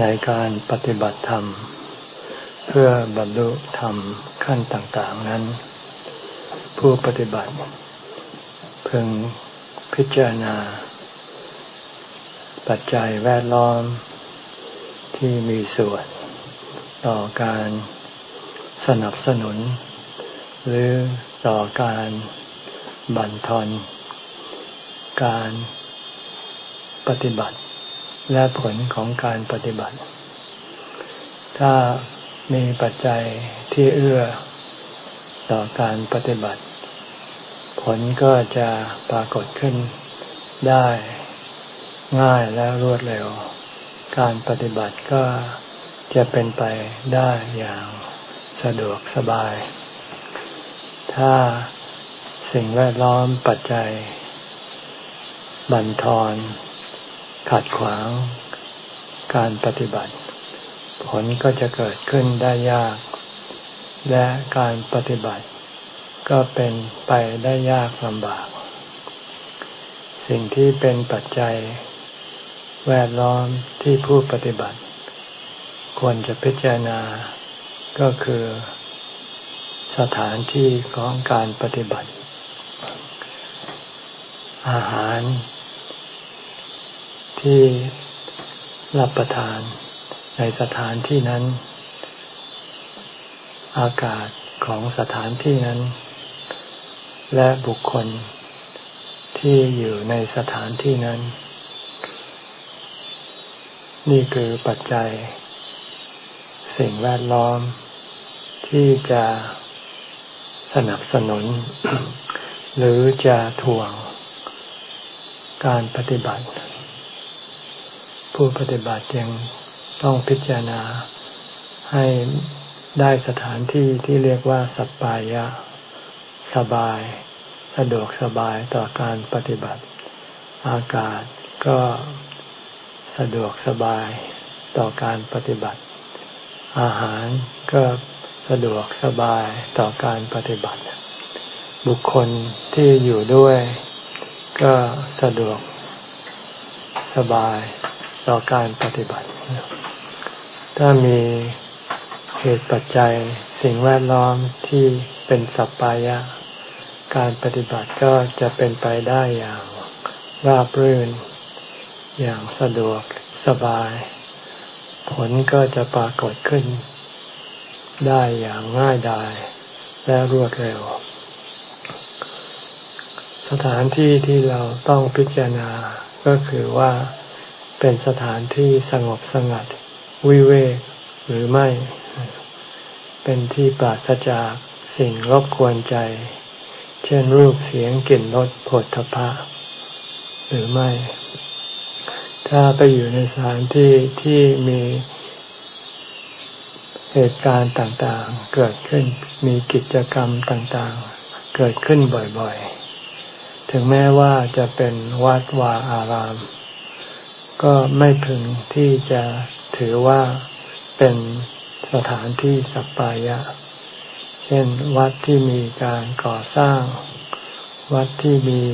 ในการปฏิบัติธรรม เพื่อบรรลุธรรมขั้นต่างๆนั้น ผู้ปฏิบัติ พึงพิจารณา ปัจจัยแวดล้อมที่มีส่วนต่อการสนับสนุน หรือต่อการบั่นทอนการปฏิบัติ และผลของการปฏิบัติ ถ้ามีปัจจัยที่เอื้อต่อการปฏิบัติ ผลก็จะปรากฏขึ้นได้ง่ายและรวดเร็ว การปฏิบัติก็จะเป็นไปได้อย่างสะดวกสบาย ถ้าสิ่งแวดล้อมปัจจัย บันทอน ขัดขวางการปฏิบัติ ผลก็จะเกิดขึ้นได้ยาก และการปฏิบัติ ก็เป็นไปได้ยากลำบาก สิ่งที่เป็นปัจจัย แวดล้อมที่ผู้ปฏิบัติ ควรจะพิจารณาก็คือสถานที่ของการปฏิบัติ อาหาร ที่รับประทานในสถานที่นั้น อากาศของสถานที่นั้น และบุคคลที่อยู่ในสถานที่นั้น นี่คือปัจจัย สิ่งแวดล้อม ที่จะสนับสนุน หรือจะถ่วงการปฏิบัติ ผู้ปฏิบัติยังต้องพิจารณาให้ได้สถานที่ที่เรียกว่าสปายะ สบาย สะดวกสบายต่อการปฏิบัติ อากาศก็สะดวกสบายต่อการปฏิบัติ อาหารก็สะดวกสบายต่อการปฏิบัติ บุคคลที่อยู่ด้วย ก็สะดวกสบาย ต่อการปฏิบัติ ถ้ามีเหตุปัจจัยสิ่งแวดล้อมที่เป็นสัปปายะ การปฏิบัติก็จะเป็นไปได้อย่างราบรื่น อย่างสะดวกสบาย ผลก็จะปรากฏขึ้น ได้อย่างง่ายดายและรวดเร็ว สถานที่ที่เราต้องพิจารณาก็คือว่า เป็นสถานที่สงบสงัด วิเวกหรือไม่ เป็นที่ปราศจากสิ่งรบกวนใจ เช่นรูปเสียงกลิ่นรสผลทพะ หรือไม่ ถ้าไปอยู่ในสถานที่ที่มีเหตุการณ์ต่างๆ เกิดขึ้นมีกิจกรรมต่างๆ เกิดขึ้นบ่อยๆ ถึงแม้ว่าจะเป็นวัดวาอาราม ก็ไม่พึงที่จะถือว่าเป็นสถานที่สัปปายะ เช่นวัดที่มีการก่อสร้าง วัดที่มี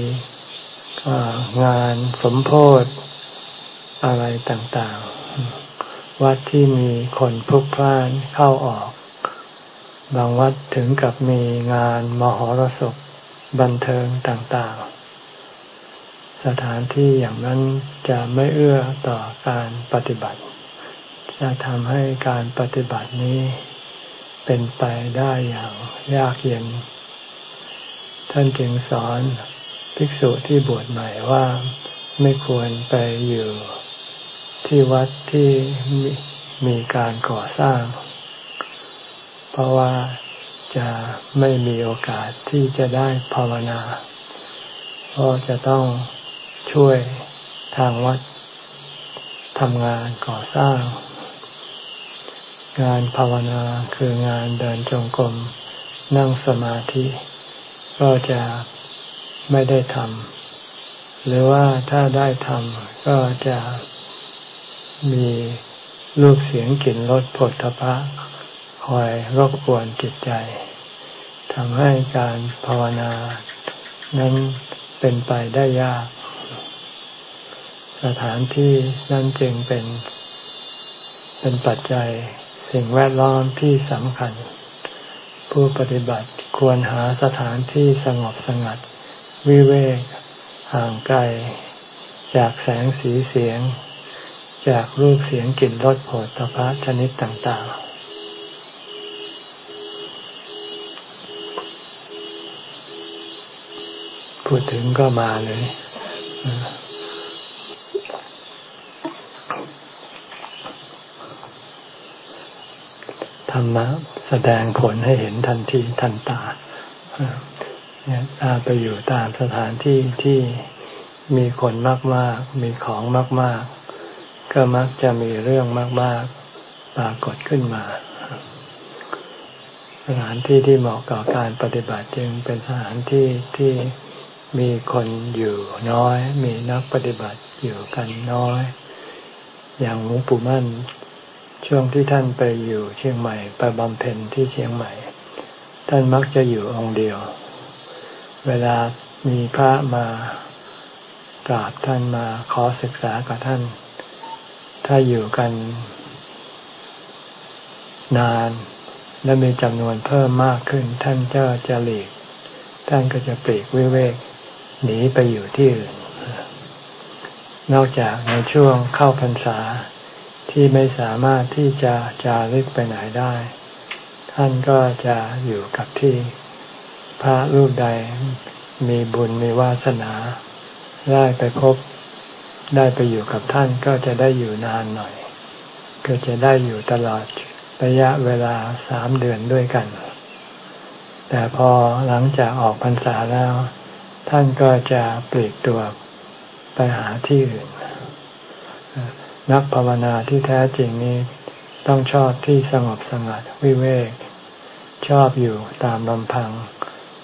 งานสมโพธอะไรต่างๆ วัดที่มีคนพลุกพล่านเข้าออก บางวัดถึงกับมีงานมหรสพบันเทิงต่างๆ สถานที่อย่างนั้นจะไม่เอื้อต่อการปฏิบัติ จะทำให้การปฏิบัตินี้เป็นไปได้อย่างยากเย็น ท่านจึงสอนภิกษุที่บวชใหม่ว่าไม่ควรไปอยู่ที่วัดที่มีการก่อสร้าง เพราะว่าจะไม่มีโอกาสที่จะได้ภาวนา เพราะจะต้อง ช่วยทางวัดทำงานก่อสร้าง งานภาวนาคืองานเดินจงกรมนั่งสมาธิ ก็จะไม่ได้ทำหรือว่าถ้าได้ทำก็จะมีรูปเสียงกลิ่นรสผลทพะคอยรบกวนจิตใจทำให้การภาวนา นั้นเป็นไปได้ยาก สถานที่นั่นจึงเป็น เป็นปัจจัยสิ่งแวดล้อมที่สำคัญ ผู้ปฏิบัติควรหาสถานที่สงบสงัด วิเวก ห่างไกล จากแสงสีเสียง จากรูปเสียงกลิ่นรสโผฏฐพะชนิดต่างๆพูดถึงก็มาเลย ธรรมะแสดงผลให้เห็นทันทีทันตาเนี่ยถ้าไปอยู่ตามสถานที่ที่มีคนมากๆ มีของมาก ๆ ก็มักจะมีเรื่องมาก ๆ ปรากฏขึ้นมา สถานที่ที่เหมาะกับการปฏิบัติจึงเป็นสถานที่ที่มีคนอยู่น้อย มีนักปฏิบัติอยู่กันน้อย อย่างหลวงปู่มั่น ช่วงที่ท่านไปอยู่เชียงใหม่ไปบำเพ็ญที่เชียงใหม่ ท่านมักจะอยู่องค์เดียว เวลามีพระมากราบท่านมาขอศึกษากับท่าน ถ้าอยู่กันนานและมีจำนวนเพิ่มมากขึ้น ท่านก็จะหลีก ท่านก็จะปลีกวิเวกหนีไปอยู่ที่อื่น นอกจากในช่วงเข้าพรรษา ที่ไม่สามารถที่จะจาริกไปไหนได้ ท่านก็จะอยู่กับที่ พระรูปใดมีบุญมีวาสนาได้ไปพบ ได้ไปอยู่กับท่านก็จะได้อยู่นานหน่อย ก็จะได้อยู่ตลอดระยะเวลาสามเดือนด้วยกัน แต่พอหลังจากออกพรรษาแล้ว ท่านก็จะปลีกตัวไปหาที่อื่น นักภาวนาที่แท้จริงนี้ต้องชอบที่สงบสงัดวิเวก ชอบอยู่ตามลำพัง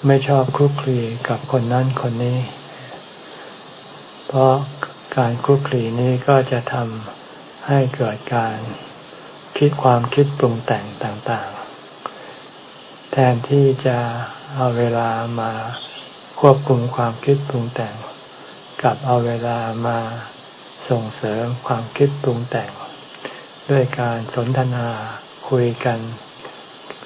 ไม่ชอบคลุกคลีกับคนนั้นคนนี้ เพราะการคลุกคลีนี้ก็จะทำให้เกิดการคิดความคิดปรุงแต่งต่างๆ แทนที่จะเอาเวลามาควบคุมความคิดปรุงแต่ง กับเอาเวลามา ส่งเสริมความคิดปรุงแต่ง ด้วยการสนทนาคุยกัน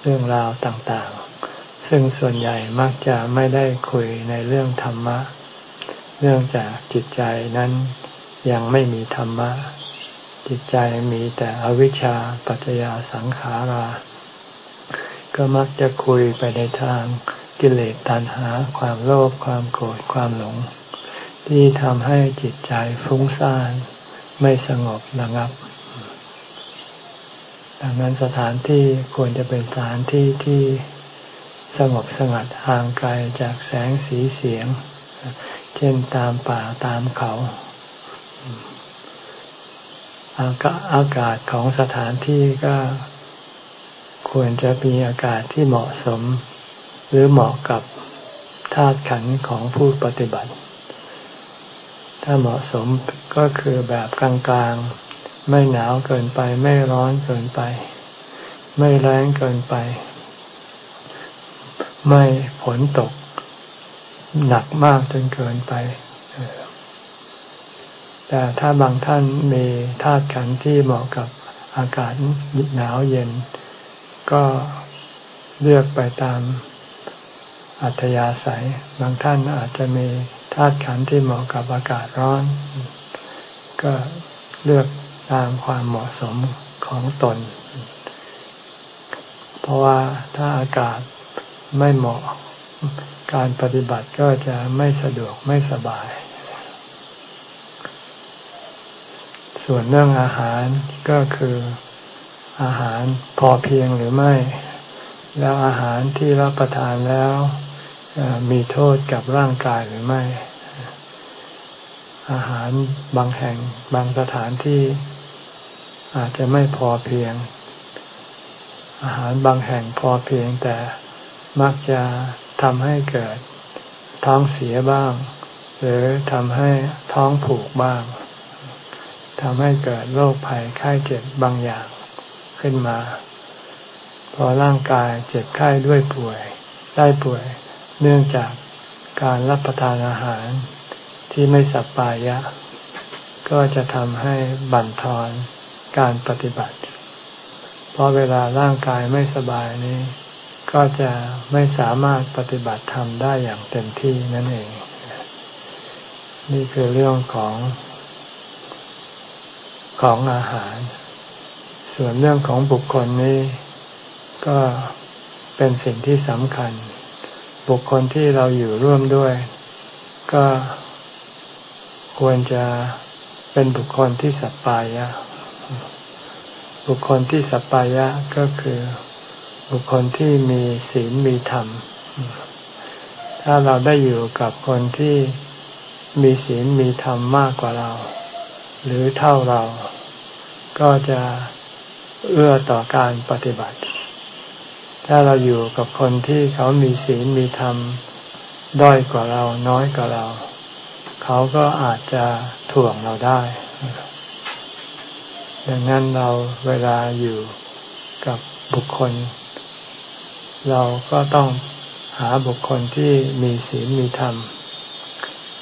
เรื่องราวต่างๆ ซึ่งส่วนใหญ่มักจะไม่ได้คุยในเรื่องธรรมะ เนื่องจากจิตใจนั้นยังไม่มีธรรมะ จิตใจมีแต่อวิชชาปัจจยาสังขารา ก็มักจะคุยไปในทางกิเลสตัณหา ความโลภความโกรธความหลง ที่ทำให้จิตใจฟุ้งซ่านไม่สงบระงับ ดังนั้นสถานที่ควรจะเป็นสถานที่ที่สงบสงัดห่างไกลจากแสงสีเสียง เช่นตามป่าตามเขา อากาอากาศของสถานที่ก็ควรจะมีอากาศที่เหมาะสม หรือเหมาะกับธาตุขันธ์ของผู้ปฏิบัติ ถ้าเหมาะสมก็คือแบบกลางๆ ไม่หนาวเกินไป ไม่ร้อนเกินไป ไม่แรงเกินไป ไม่ฝนตก หนักมากจนเกินไป แต่ถ้าบางท่านมีธาตุขันที่เหมาะกับอากาศหนาวเย็น ก็เลือกไปตามอัธยาศัย บางท่านอาจจะมี ธาตุขันธ์ที่เหมาะกับอากาศร้อน ก็เลือกตามความเหมาะสมของตน เพราะว่าถ้าอากาศไม่เหมาะการปฏิบัติก็จะไม่สะดวกไม่สบาย ส่วนเรื่องอาหารก็คืออาหารพอเพียงหรือไม่ แล้วอาหารที่รับประทานแล้ว มีโทษกับร่างกายหรือไม่ อาหารบางแห่งบางสถานที่อาจจะไม่พอเพียง อาหารบางแห่งพอเพียงแต่มักจะทำให้เกิดท้องเสียบ้าง หรือทำให้ท้องผูกบ้างทำให้เกิดโรคภัยไข้เจ็บบางอย่างขึ้นมา พอร่างกายเจ็บไข้ด้วยป่วย ได้ป่วย เนื่องจากการรับประทานอาหารที่ไม่สัปปายะ ก็จะทำให้บั่นทอนการปฏิบัติ เพราะเวลาร่างกายไม่สบายนี้ ก็จะไม่สามารถปฏิบัติธรรมได้อย่างเต็มที่นั่นเอง นี่คือเรื่องของของอาหาร ส่วนเรื่องของบุคคลนี้ ก็เป็นสิ่งที่สำคัญ บุคคลที่เราอยู่ร่วมด้วย ก็ควรจะเป็นบุคคลที่สัปปายะ บุคคลที่สัปปายะก็คือบุคคลที่มีศีลมีธรรม ถ้าเราได้อยู่กับคนที่มีศีลมีธรรมมากกว่าเรา หรือเท่าเราก็จะเอื้อต่อการปฏิบัติ ถ้าเราอยู่กับคนที่เขามีศีลมีธรรมด้อยกว่าเราน้อยกว่าเรา เขาก็อาจจะถ่วงเราได้ ดังนั้นเราเวลาอยู่กับบุคคล เราก็ต้องหาบุคคลที่มีศีลมีธรรม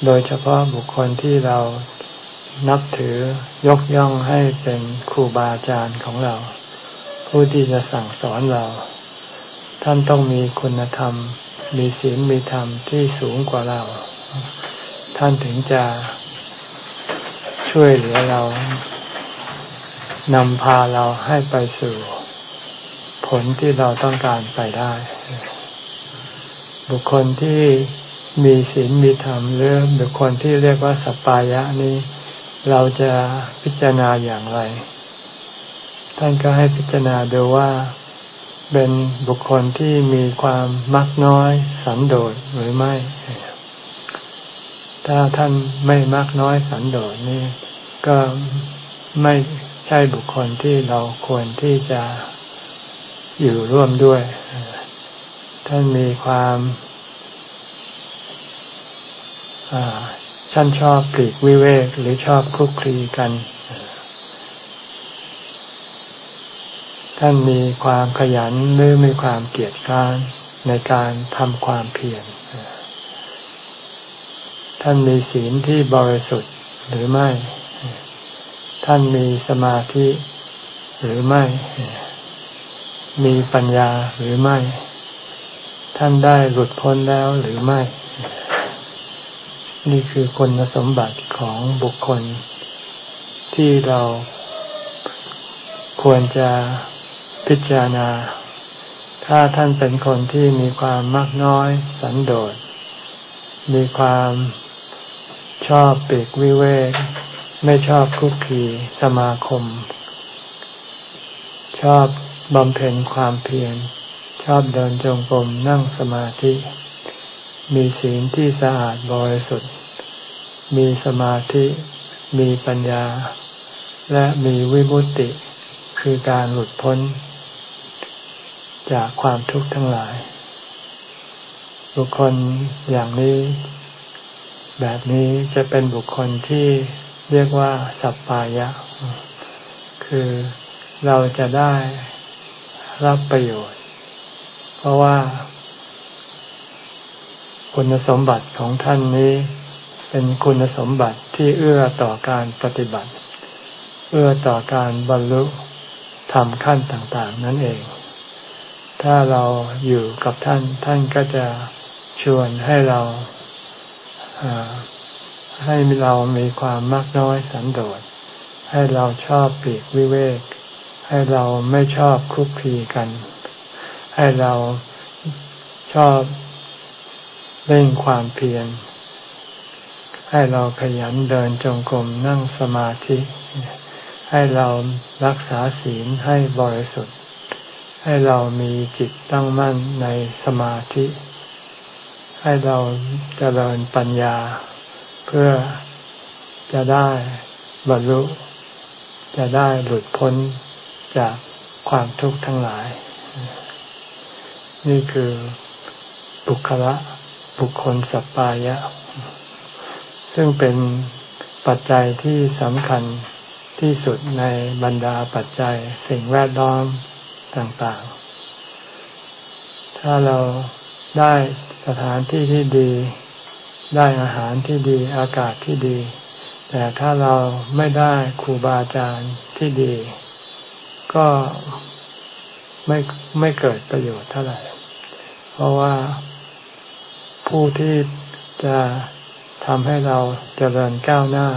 โดยเฉพาะบุคคลที่เรานับถือยกย่องให้เป็นครูบาอาจารย์ของเรา ผู้ที่จะสั่งสอนเรา ท่านต้องมีคุณธรรม มีศีลมีธรรมที่สูงกว่าเรา ท่านถึงจะช่วยเหลือเรานำพาเราให้ไปสู่ผลที่เราต้องการไปได้ บุคคลที่มีศีลมีธรรมหรือบุคคลที่เรียกว่าสัปปายะนี้ เราจะพิจารณาอย่างไร ท่านก็ให้พิจารณาดูว่า เป็นบุคคลที่มีความมักน้อยสันโดษหรือไม่ ถ้าท่านไม่มากน้อยสันโดษนี่ก็ไม่ใช่บุคคลที่เราควรที่จะอยู่ร่วมด้วย ท่านมีความท่านชอบปลีกวิเวกหรือชอบคุกคลีกัน ท่านมีความขยันหรือมีความเกียจค้านในการทำความเพียรท่านมีศีลที่บริสุทธิ์หรือไม่ ท่านมีสมาธิหรือไม่ มีปัญญาหรือไม่ ท่านได้หลุดพ้นแล้วหรือไม่ นี่คือคุณสมบัติของบุคคลที่เราควรจะ พิจารณา ถ้าท่านเป็นคนที่มีความมากน้อยสันโดษ มีความชอบปีกวิเวก ไม่ชอบคุกคีสมาคม ชอบบำเพ็ญความเพียร ชอบเดินจงกรมนั่งสมาธิ มีศีลที่สะอาดบริสุทธิ์ มีสมาธิมีปัญญา และมีวิมุตติ คือการหลุดพ้น จากความทุกข์ทั้งหลาย บุคคลอย่างนี้ แบบนี้จะเป็นบุคคลที่เรียกว่า สัปปายะ คือเราจะได้รับประโยชน์ เพราะว่า คุณสมบัติของท่านนี้ เป็นคุณสมบัติที่เอื้อต่อการปฏิบัติ เอื้อต่อการบรรลุทำขั้นต่าง ๆ นั่นเอง ถ้าเราอยู่กับท่าน ท่านก็จะชวนให้เราให้เรามีความมากน้อยสันโดษ ให้เราชอบปีกวิเวก ให้เราไม่ชอบคุกคีกัน ให้เราชอบเร่งความเพียร ให้เราขยันเดินจงกรมนั่งสมาธิ ให้เรารักษาศีลให้บริสุทธิ์ ให้เรามีจิตตั้งมั่นในสมาธิ ให้เราเจริญปัญญา เพื่อจะได้บรรลุ จะได้หลุดพ้นจากความทุกข์ทั้งหลาย นี่คือบุคละบุคคลสัปปายะ ซึ่งเป็นปัจจัยที่สำคัญที่สุดในบรรดาปัจจัยสิ่งแวดล้อม ต่างๆ ถ้าเราได้สถานที่ที่ดี ได้อาหารที่ดี อากาศที่ดี แต่ถ้าเราไม่ได้ครูบาอาจารย์ที่ดี ก็ไม่ไม่เกิดประโยชน์เท่าไหร่ เพราะว่าผู้ที่จะทำให้เราเจริญก้าวหน้า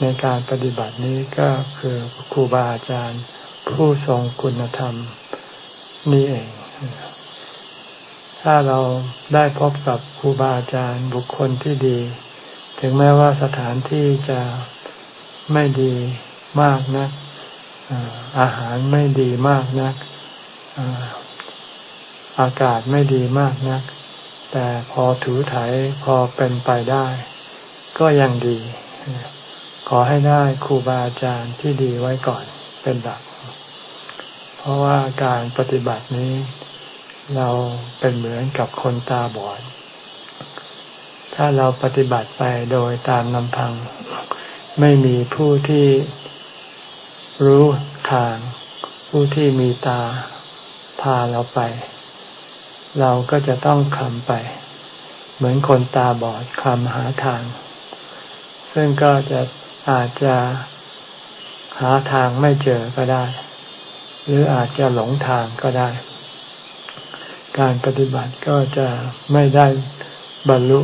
ในการปฏิบัตินี้ก็คือครูบาอาจารย์ ผู้ทรงคุณธรรมนี่เอง ถ้าเราได้พบกับครูบาอาจารย์บุคคลที่ดี ถึงแม้ว่าสถานที่จะไม่ดีมากนะักอาหารไม่ดีมากนักอากาศไม่ดีมากนัก แต่พอถูถ่ายพอเป็นไปได้ ก็ยังดี ขอให้ได้ครูบาอาจารย์ที่ดีไว้ก่อนเป็นหลัก เพราะว่าการปฏิบัตินี้ เราเป็นเหมือนกับคนตาบอด ถ้าเราปฏิบัติไปโดยตามลำพัง ไม่มีผู้ที่รู้ทาง ผู้ที่มีตาพาเราไป เราก็จะต้องคลำไป เหมือนคนตาบอดคลำหาทาง ซึ่งก็จะอาจจะหาทางไม่เจอก็ได้ หรืออาจจะหลงทางก็ได้ การปฏิบัติก็จะไม่ได้บรรลุ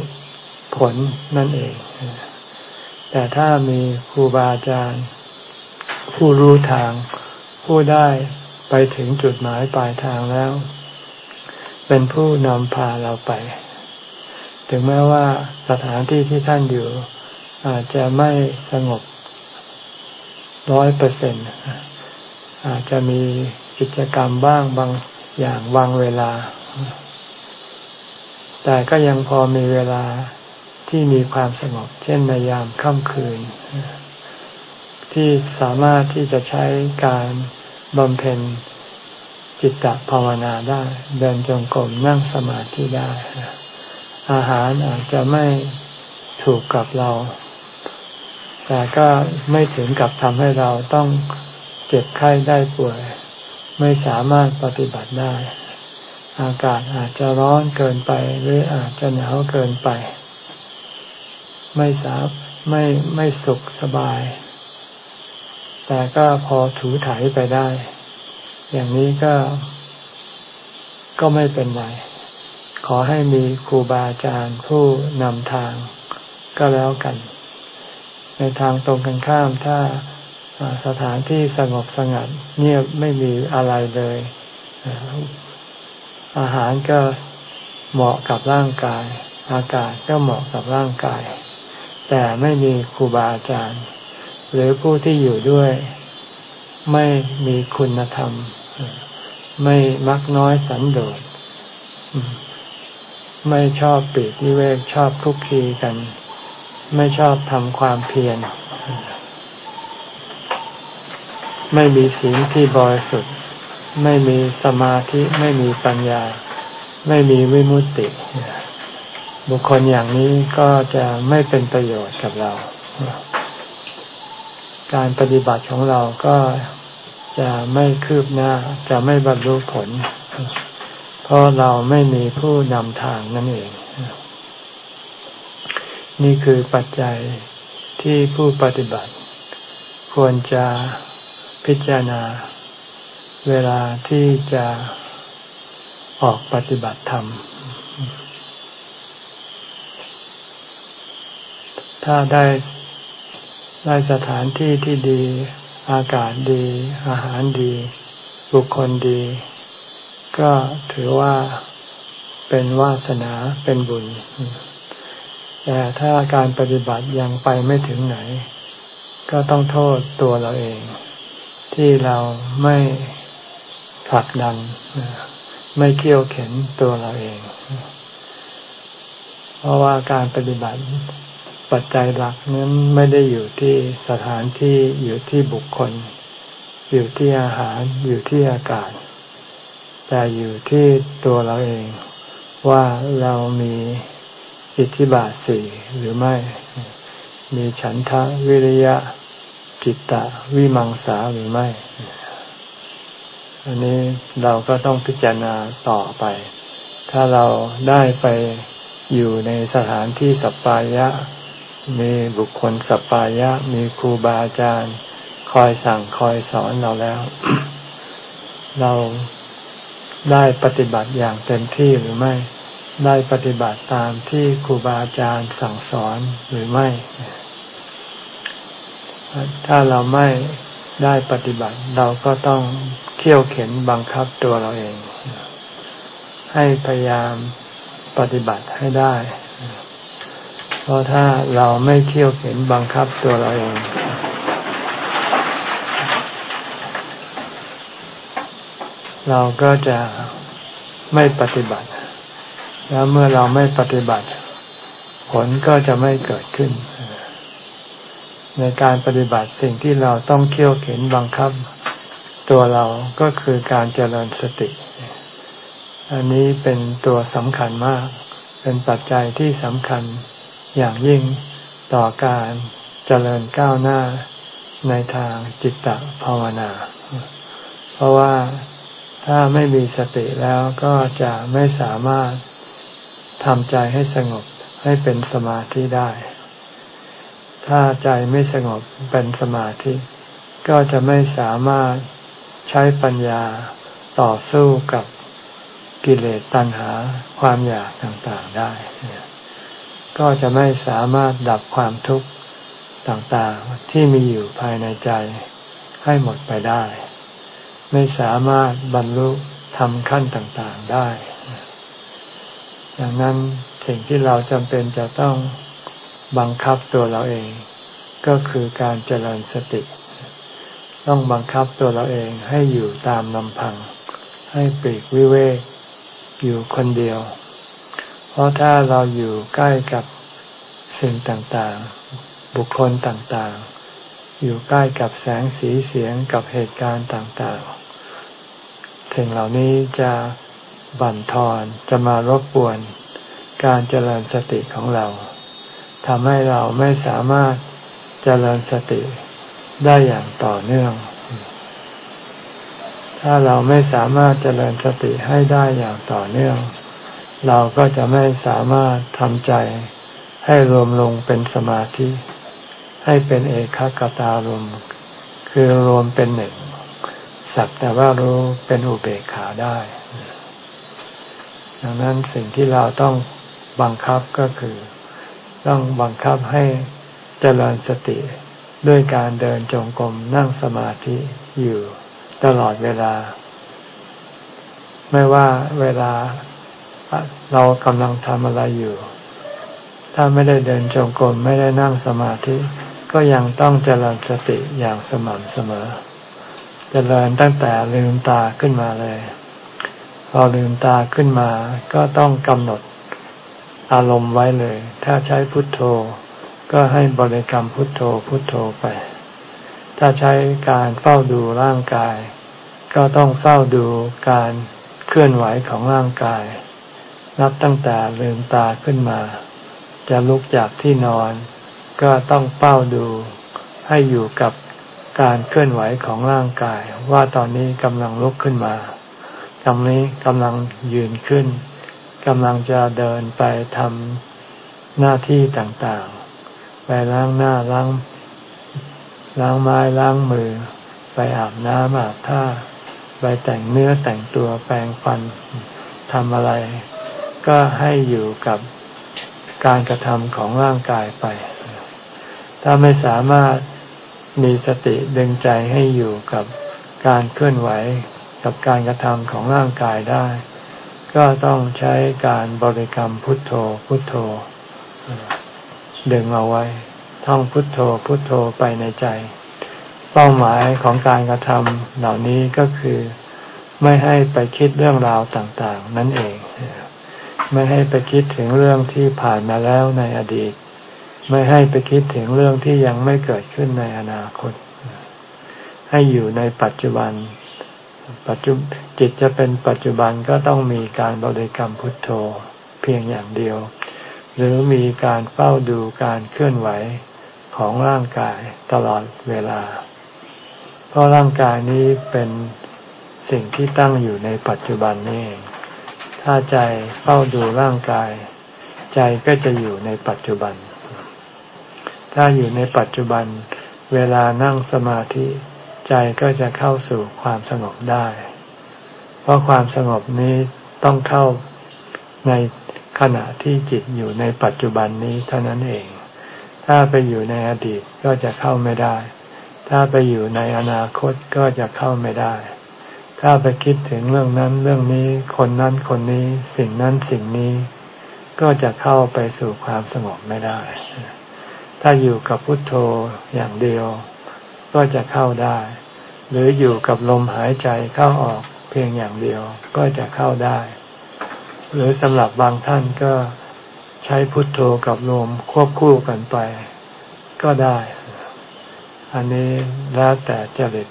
ผลนั่นเอง แต่ถ้ามีครูบาอาจารย์ ผู้รู้ทาง ผู้ได้ไปถึงจุดหมายปลายทางแล้ว เป็นผู้นำพาเราไป ถึงแม้ว่าสถานที่ที่ท่านอยู่ อาจจะไม่สงบร้อยเปอร์เซ็นต์ อาจจะมีกิจกรรมบ้างบางอย่างบางเวลา แต่ก็ยังพอมีเวลาที่มีความสงบ เช่นในยามค่ำคืน ที่สามารถที่จะใช้การบำเพ็ญจิตตภาวนาได้ เดินจงกรมนั่งสมาธิได้ อาหารอาจจะไม่ถูกกับเรา แต่ก็ไม่ถึงกับทำให้เราต้อง เจ็บไข้ได้ป่วย ไม่สามารถปฏิบัติได้ อากาศอาจจะร้อนเกินไป หรืออาจจะหนาวเกินไป ไม่สาไม่ไม่สุขสบาย แต่ก็พอถูถ่ายไปได้ อย่างนี้ก็ก็ไม่เป็นไร ขอให้มีครูบาอาจารย์ผู้นำทางก็แล้วกัน ในทางตรงกันข้ามถ้า สถานที่สงบสงัดเงียบไม่มีอะไรเลย อาหารก็เหมาะกับร่างกาย อากาศก็เหมาะกับร่างกาย แต่ไม่มีครูบาอาจารย์ หรือผู้ที่อยู่ด้วยไม่มีคุณธรรม ไม่มักน้อยสันโดษไม่ชอบปีกวิเวกชอบคุกคีกัน ไม่ชอบทำความเพียร ไม่มีศีลที่บริสุทธิ์ไม่มีสมาธิไม่มีปัญญา ไม่มีวิมุตติ บุคคลอย่างนี้ก็จะไม่เป็นประโยชน์กับเรา การปฏิบัติของเราก็จะไม่คืบหน้า จะไม่บรรลุผล เพราะเราไม่มีผู้นำทางนั่นเอง นี่คือปัจจัยที่ผู้ปฏิบัติ ควรจะ พิจารณา เวลาที่จะออกปฏิบัติธรรม ถ้าได้ได้สถานที่ที่ดี อากาศดี อาหารดี บุคคลดี ก็ถือว่าเป็นวาสนาเป็นบุญ แต่ถ้าการปฏิบัติยังไปไม่ถึงไหน ก็ต้องโทษตัวเราเอง ที่เราไม่ผลักดัน ไม่เกี่ยวเข็นตัวเราเอง เพราะว่าการปฏิบัติปัจจัยหลักนั้นไม่ได้อยู่ที่สถานที่อยู่ที่บุคคล อยู่ที่อาหารอยู่ที่อากาศ แต่อยู่ที่ตัวเราเอง ว่าเรามีอิทธิบาทสี่หรือไม่ มีฉันทะวิริยะ จิตตะวิมังสาหรือไม่ อันนี้เราก็ต้องพิจารณาต่อไป ถ้าเราได้ไปอยู่ในสถานที่สัปปายะ มีบุคคลสัปปายะ มีครูบาอาจารย์คอยสั่งคอยสอนเราแล้ว เราได้ปฏิบัติอย่างเต็มที่หรือไม่ ได้ปฏิบัติตามที่ครูบาอาจารย์สั่งสอนหรือไม่ ถ้าเราไม่ได้ปฏิบัติ เราก็ต้องเขี่ยวเข็นบังคับตัวเราเอง ให้พยายามปฏิบัติให้ได้ เพราะถ้าเราไม่เขี่ยวเข็นบังคับตัวเราเอง เราก็จะไม่ปฏิบัติ แล้วเมื่อเราไม่ปฏิบัติ ผลก็จะไม่เกิดขึ้น ในการปฏิบัติสิ่งที่เราต้องเขี่ยวเข็นบังคับ ตัวเราก็คือการเจริญสติ อันนี้เป็นตัวสำคัญมาก เป็นปัจจัยที่สำคัญอย่างยิ่งต่อการเจริญก้าวหน้าในทางจิตตภาวนา เพราะว่าถ้าไม่มีสติแล้วก็จะไม่สามารถทำใจให้สงบให้เป็นสมาธิได้ ถ้าใจไม่สงบเป็นสมาธิ ก็จะไม่สามารถใช้ปัญญาต่อสู้กับกิเลสตัณหาความอยากต่างๆได้ ก็จะไม่สามารถดับความทุกข์ต่างๆที่มีอยู่ภายในใจให้หมดไปได้ ไม่สามารถบรรลุทำขั้นต่างๆได้ ดังนั้นสิ่งที่เราจำเป็นจะต้อง บังคับตัวเราเอง ก็คือการเจริญสติ ต้องบังคับตัวเราเองให้อยู่ตามลำพัง ให้ปลีกวิเวกอยู่คนเดียว เพราะถ้าเราอยู่ใกล้กับสิ่งต่างๆ บุคคลต่างๆ อยู่ใกล้กับแสงสีเสียงกับเหตุการณ์ต่างๆ สิ่งเหล่านี้จะบั่นทอนจะมารบกวนการเจริญสติของเรา ทำให้เราไม่สามารถเจริญสติได้อย่างต่อเนื่อง ถ้าเราไม่สามารถเจริญสติให้ได้อย่างต่อเนื่อง เราก็จะไม่สามารถทำใจให้รวมลงเป็นสมาธิ ให้เป็นเอกคตารมคือรวมเป็นหนึ่ง สักแต่ว่ารู้เป็นอุเบกขาได้ ดังนั้นสิ่งที่เราต้องบังคับก็คือ ต้องบังคับให้เจริญสติด้วยการเดินจงกรมนั่งสมาธิอยู่ตลอดเวลา ไม่ว่าเวลาเรากำลังทำอะไรอยู่ ถ้าไม่ได้เดินจงกรมไม่ได้นั่งสมาธิ ก็ยังต้องเจริญสติอย่างสม่ำเสมอ เจริญตั้งแต่ลืมตาขึ้นมาเลย พอลืมตาขึ้นมาก็ต้องกำหนด อารมณ์ไว้เลย ถ้าใช้พุทโธ ก็ให้บริกรรมพุทโธพุทโธไป ถ้าใช้การเฝ้าดูร่างกาย ก็ต้องเฝ้าดูการเคลื่อนไหวของร่างกาย นับตั้งแต่ลืมตาขึ้นมา จะลุกจากที่นอน ก็ต้องเฝ้าดูให้อยู่กับการเคลื่อนไหวของร่างกาย ว่าตอนนี้กำลังลุกขึ้นมากำนี้กำลังยืนขึ้น กำลังจะเดินไปทำหน้าที่ต่างๆ ไปล้างหน้าล้างล้างไม้ล้างมือ ไปอาบน้ำอาบท่า ไปแต่งเนื้อแต่งตัวแปรงฟันทำอะไร ก็ให้อยู่กับการกระทำของร่างกายไป ถ้าไม่สามารถมีสติดึงใจให้อยู่กับการเคลื่อนไหวกับการกระทำของร่างกายได้ ก็ต้องใช้การบริกรรมพุทโธพุทโธ ดึงเอาไว้ ท่องพุทโธพุทโธไปในใจ เป้าหมายของการกระทำเหล่านี้ก็คือไม่ให้ไปคิดเรื่องราวต่าง ๆ นั่นเอง ไม่ให้ไปคิดถึงเรื่องที่ผ่านมาแล้วในอดีต ไม่ให้ไปคิดถึงเรื่องที่ยังไม่เกิดขึ้นในอนาคต ให้อยู่ในปัจจุบัน ปัจจุจิตจะเป็นปัจจุบันก็ต้องมีการบริกรรมพุทโธเพียงอย่างเดียว หรือมีการเฝ้าดูการเคลื่อนไหวของร่างกายตลอดเวลา เพราะร่างกายนี้เป็นสิ่งที่ตั้งอยู่ในปัจจุบันนี่ถ้าใจเฝ้าดูร่างกาย ใจก็จะอยู่ในปัจจุบัน ถ้าอยู่ในปัจจุบัน เวลานั่งสมาธิ ใจก็จะเข้าสู่ความสงบได้ เพราะความสงบนี้ต้องเข้าในขณะที่จิตอยู่ในปัจจุบันนี้เท่านั้นเอง ถ้าไปอยู่ในอดีตก็จะเข้าไม่ได้ ถ้าไปอยู่ในอนาคตก็จะเข้าไม่ได้ ถ้าไปคิดถึงเรื่องนั้นเรื่องนี้ คนนั้นคนนี้ สิ่งนั้นสิ่งนี้ ก็จะเข้าไปสู่ความสงบไม่ได้ ถ้าอยู่กับพุทโธอย่างเดียว ก็จะเข้าได้ หรืออยู่กับลมหายใจเข้าออกเพียงอย่างเดียวก็จะเข้าได้ หรือสำหรับบางท่านก็ใช้พุทโธกับลมควบคู่กันไป ก็ได้ อันนี้แล้วแต่จริต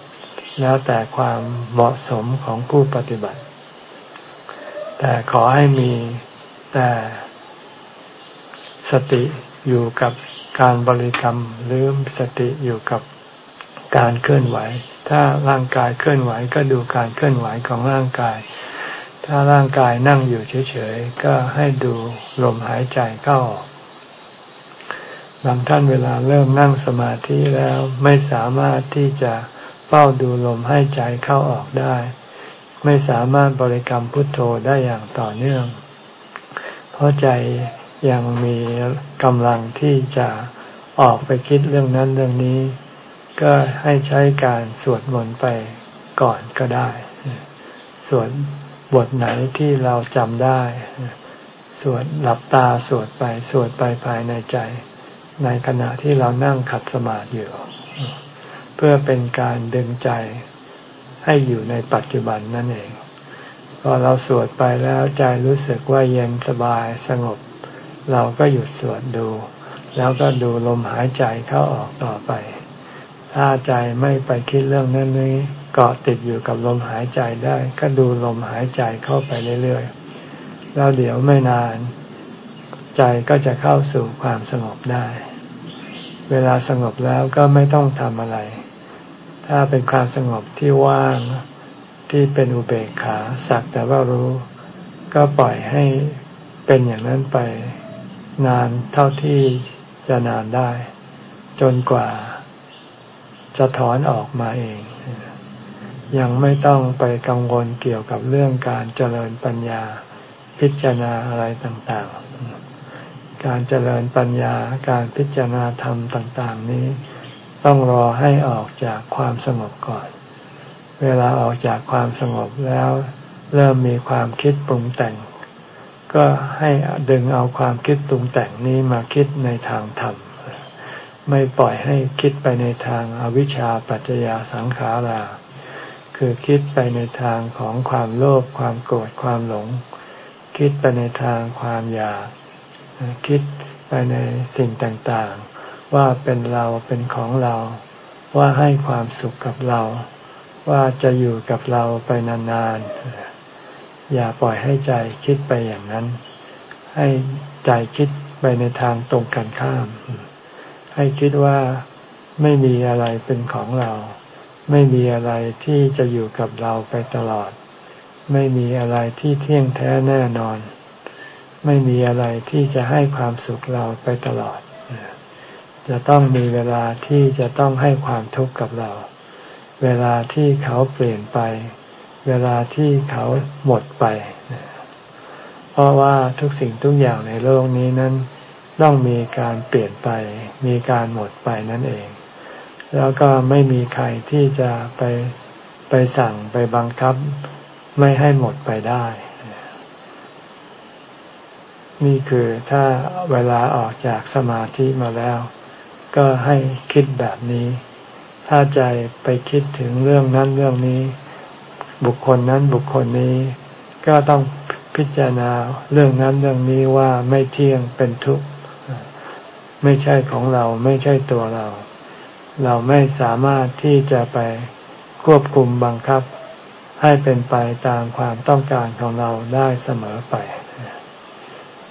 แล้วแต่ความเหมาะสมของผู้ปฏิบัติ แต่ขอให้มีแต่สติอยู่กับการบริกรรมหรือสติอยู่กับการเคลื่อนไหว ถ้าร่างกายเคลื่อนไหวก็ดูการเคลื่อนไหวของร่างกาย ถ้าร่างกายนั่งอยู่เฉยๆ ก็ให้ดูลมหายใจเข้าออกบางท่านเวลาเริ่มนั่งสมาธิแล้วไม่สามารถที่จะเฝ้าดูลมหายใจเข้าออกได้ ไม่สามารถบริกรรมพุทโธได้อย่างต่อเนื่อง เพราะใจยังมีกำลังที่จะออกไปคิดเรื่องนั้นเรื่องนี้ ก็ให้ใช้การสวดมนต์ไปก่อนก็ได้ สวดบทไหนที่เราจำได้ สวดหลับตาสวดไปสวดไปภายในใจ ในขณะที่เรานั่งขัดสมาธิอยู่ เพื่อเป็นการดึงใจให้อยู่ในปัจจุบันนั่นเอง พอเราสวดไปแล้วใจรู้สึกว่าเย็นสบายสงบ เราก็หยุดสวดดู แล้วก็ดูลมหายใจเข้าออกต่อไป ถ้าใจไม่ไปคิดเรื่องนั้นนี้เกาะติดอยู่กับลมหายใจได้ ก็ดูลมหายใจเข้าไปเรื่อยๆ แล้วเดี๋ยวไม่นาน ใจก็จะเข้าสู่ความสงบได้ เวลาสงบแล้วก็ไม่ต้องทำอะไร ถ้าเป็นความสงบที่ว่างที่เป็นอุเบกขาสักแต่ว่ารู้ ก็ปล่อยให้เป็นอย่างนั้นไปนานเท่าที่จะนานได้ จนกว่า จะถอนออกมาเอง ยังไม่ต้องไปกังวลเกี่ยวกับเรื่องการเจริญปัญญาพิจารณาอะไรต่างๆ การเจริญปัญญาการพิจารณาธรรมต่าง ๆ นี้ ต้องรอให้ออกจากความสงบก่อน เวลาออกจากความสงบแล้ว เริ่มมีความคิดปรุงแต่ง ก็ให้ดึงเอาความคิดปรุงแต่งนี้มาคิดในทางธรรม ไม่ปล่อยให้คิดไปในทางอาวิชชาปัจจยาสังขารา คือคิดไปในทางของความโลภความโกรธความหลง คิดไปในทางความอยาก คิดไปในสิ่งต่างๆ ว่าเป็นเราเป็นของเรา ว่าให้ความสุขกับเรา ว่าจะอยู่กับเราไปนานๆ อย่าปล่อยให้ใจคิดไปอย่างนั้น ให้ใจคิดไปในทางตรงกันข้าม ให้คิดว่าไม่มีอะไรเป็นของเรา ไม่มีอะไรที่จะอยู่กับเราไปตลอด ไม่มีอะไรที่เที่ยงแท้แน่นอน ไม่มีอะไรที่จะให้ความสุขเราไปตลอด จะต้องมีเวลาที่จะต้องให้ความทุกข์กับเรา เวลาที่เขาเปลี่ยนไป เวลาที่เขาหมดไป เพราะว่าทุกสิ่งทุกอย่างในโลกนี้นั้น ต้องมีการเปลี่ยนไป มีการหมดไปนั่นเอง แล้วก็ไม่มีใครที่จะไปไปสั่งไปบังคับ ไม่ให้หมดไปได้ นี่คือถ้าเวลาออกจากสมาธิมาแล้ว ก็ให้คิดแบบนี้ ถ้าใจไปคิดถึงเรื่องนั้นเรื่องนี้ บุคคลนั้นบุคคลนี้ ก็ต้องพิจารณาเรื่องนั้นเรื่องนี้ว่าไม่เที่ยงเป็นทุกข์ ไม่ใช่ของเราไม่ใช่ตัวเรา เราไม่สามารถที่จะไปควบคุมบังคับ ให้เป็นไปตามความต้องการของเราได้เสมอไป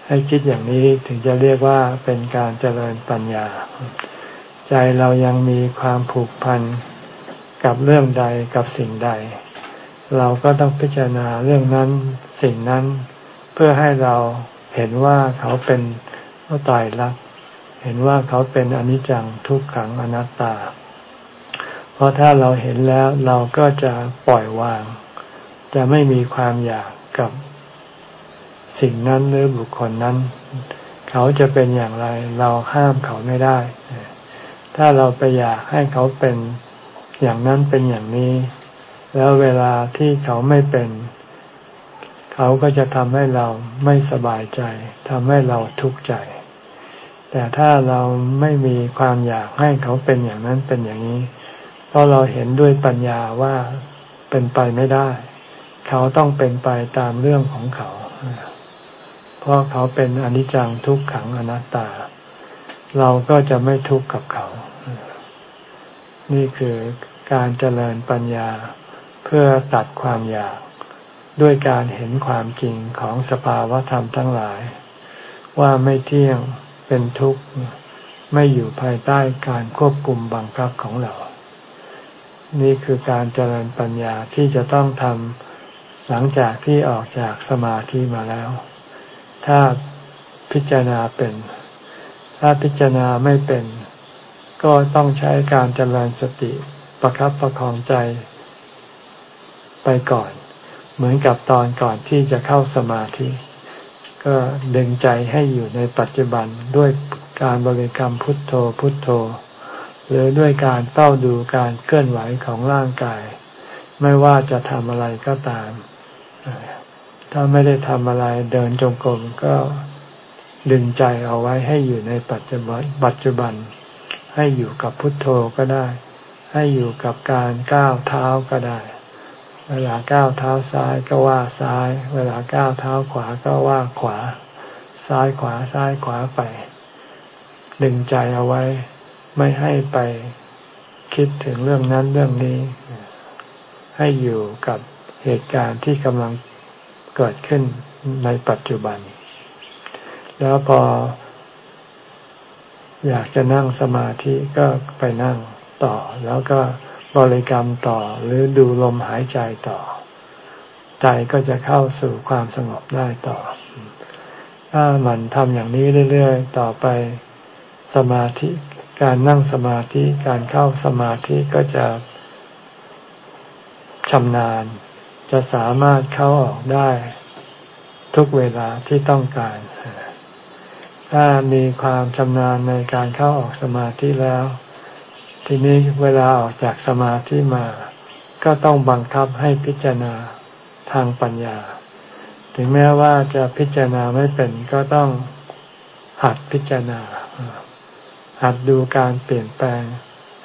ให้คิดอย่างนี้ถึงจะเรียกว่าเป็นการเจริญปัญญา ใจเรายังมีความผูกพันกับเรื่องใดกับสิ่งใด เราก็ต้องพิจารณาเรื่องนั้นสิ่งนั้น เพื่อให้เราเห็นว่าเขาเป็นตายรัก เห็นว่าเขาเป็นอนิจจังทุกขังอนัตตา เพราะถ้าเราเห็นแล้วเราก็จะปล่อยวาง จะไม่มีความอยากกับสิ่งนั้นหรือบุคคลนั้น เขาจะเป็นอย่างไร เราห้ามเขาไม่ได้ ถ้าเราไปอยากให้เขาเป็นอย่างนั้นเป็นอย่างนี้ แล้วเวลาที่เขาไม่เป็น เขาก็จะทำให้เราไม่สบายใจทำให้เราทุกข์ใจ แต่ถ้าเราไม่มีความอยากให้เขาเป็นอย่างนั้นเป็นอย่างนี้ เพราะเราเห็นด้วยปัญญาว่าเป็นไปไม่ได้ เขาต้องเป็นไปตามเรื่องของเขา เพราะเขาเป็นอนิจจังทุกขังอนัตตา เราก็จะไม่ทุกข์กับเขา นี่คือการเจริญปัญญาเพื่อตัดความอยาก ด้วยการเห็นความจริงของสภาวะธรรมทั้งหลาย ว่าไม่เที่ยง เป็นทุกข์ไม่อยู่ภายใต้การควบคุมบังคับของเรา นี่คือการเจริญปัญญาที่จะต้องทำหลังจากที่ออกจากสมาธิมาแล้ว ถ้าพิจารณาเป็น ถ้าพิจารณาไม่เป็น ก็ต้องใช้การเจริญสติประครับประคองใจไปก่อน เหมือนกับตอนก่อนที่จะเข้าสมาธิ ก็ดึงใจให้อยู่ในปัจจุบันด้วยการบริกรรมพุทโธพุทโธ หรือด้วยการเต้าดูการเคลื่อนไหวของร่างกาย ไม่ว่าจะทำอะไรก็ตาม ถ้าไม่ได้ทำอะไรเดินจงกรมก็ดึงใจเอาไว้ให้อยู่ในปัจจุบันปัจจุบัน ให้อยู่กับพุทโธก็ได้ ให้อยู่กับการก้าวเท้าก็ได้ เวลาก้าวเท้าซ้ายก็ว่าซ้าย เวลาก้าวเท้าขวาก็ว่าขวา ซ้ายขวาซ้ายขวาไป ดึงใจเอาไว้ ไม่ให้ไปคิดถึงเรื่องนั้นเรื่องนี้ ให้อยู่กับเหตุการณ์ที่กำลังเกิดขึ้นในปัจจุบัน แล้วพอ อยากจะนั่งสมาธิก็ไปนั่งต่อแล้วก็ บริกรรมต่อหรือดูลมหายใจต่อ ใจก็จะเข้าสู่ความสงบได้ต่อ ถ้ามันทำอย่างนี้เรื่อยๆ ต่อไปสมาธิการนั่งสมาธิการเข้าสมาธิก็จะชำนาญ จะสามารถเข้าออกได้ ทุกเวลาที่ต้องการ ถ้ามีความชำนาญในการเข้าออกสมาธิแล้ว ทีนี้เวลาออกจากสมาธิมา ก็ต้องบังคับให้พิจารณาทางปัญญา ถึงแม้ว่าจะพิจารณาไม่เป็นก็ต้องหัดพิจารณา หัดดูการเปลี่ยนแปลง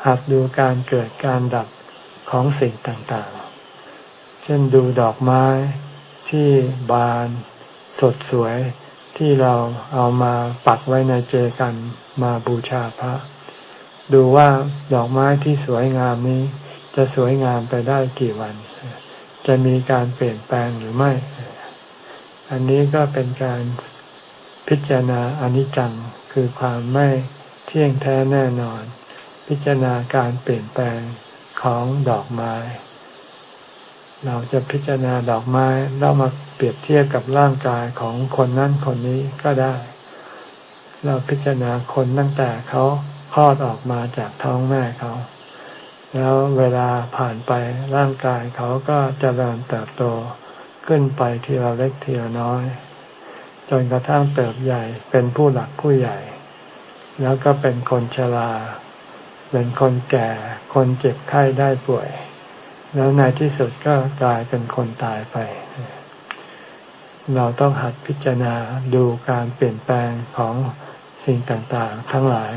หัดดูการเกิดการดับของสิ่งต่างๆ เช่นดูดอกไม้ที่บานสดสวยที่เราเอามาปักไว้ในเจกันมาบูชาพระ ดูว่าดอกไม้ที่สวยงามนี้ จะสวยงามไปได้กี่วัน จะมีการเปลี่ยนแปลงหรือไม่ อันนี้ก็เป็นการพิจารณาอนิจจังคือความไม่เที่ยงแท้แน่นอน พิจารณาการเปลี่ยนแปลงของดอกไม้ เราจะพิจารณาดอกไม้แล้วมาเปรียบเทียบกับร่างกายของคนนั้นคนนี้ก็ได้ เราพิจารณาคนตั้งแต่เขา คลอดออกมาจากท้องแม่เขา แล้วเวลาผ่านไปร่างกายเขาก็จเจริญเติบโตขึ้นไปทีละเล็กทีละน้อย จนกระทั่งเติบใหญ่เป็นผู้หลักผู้ใหญ่ แล้วก็เป็นคนชรา เป็นคนแก่ คนเจ็บไข้ได้ป่วย แล้วในที่สุดก็กลายเป็นคนตายไปเราต้องหัดพิจารณาดูการเปลี่ยนแปลงของสิ่งต่างๆ ทั้งหลาย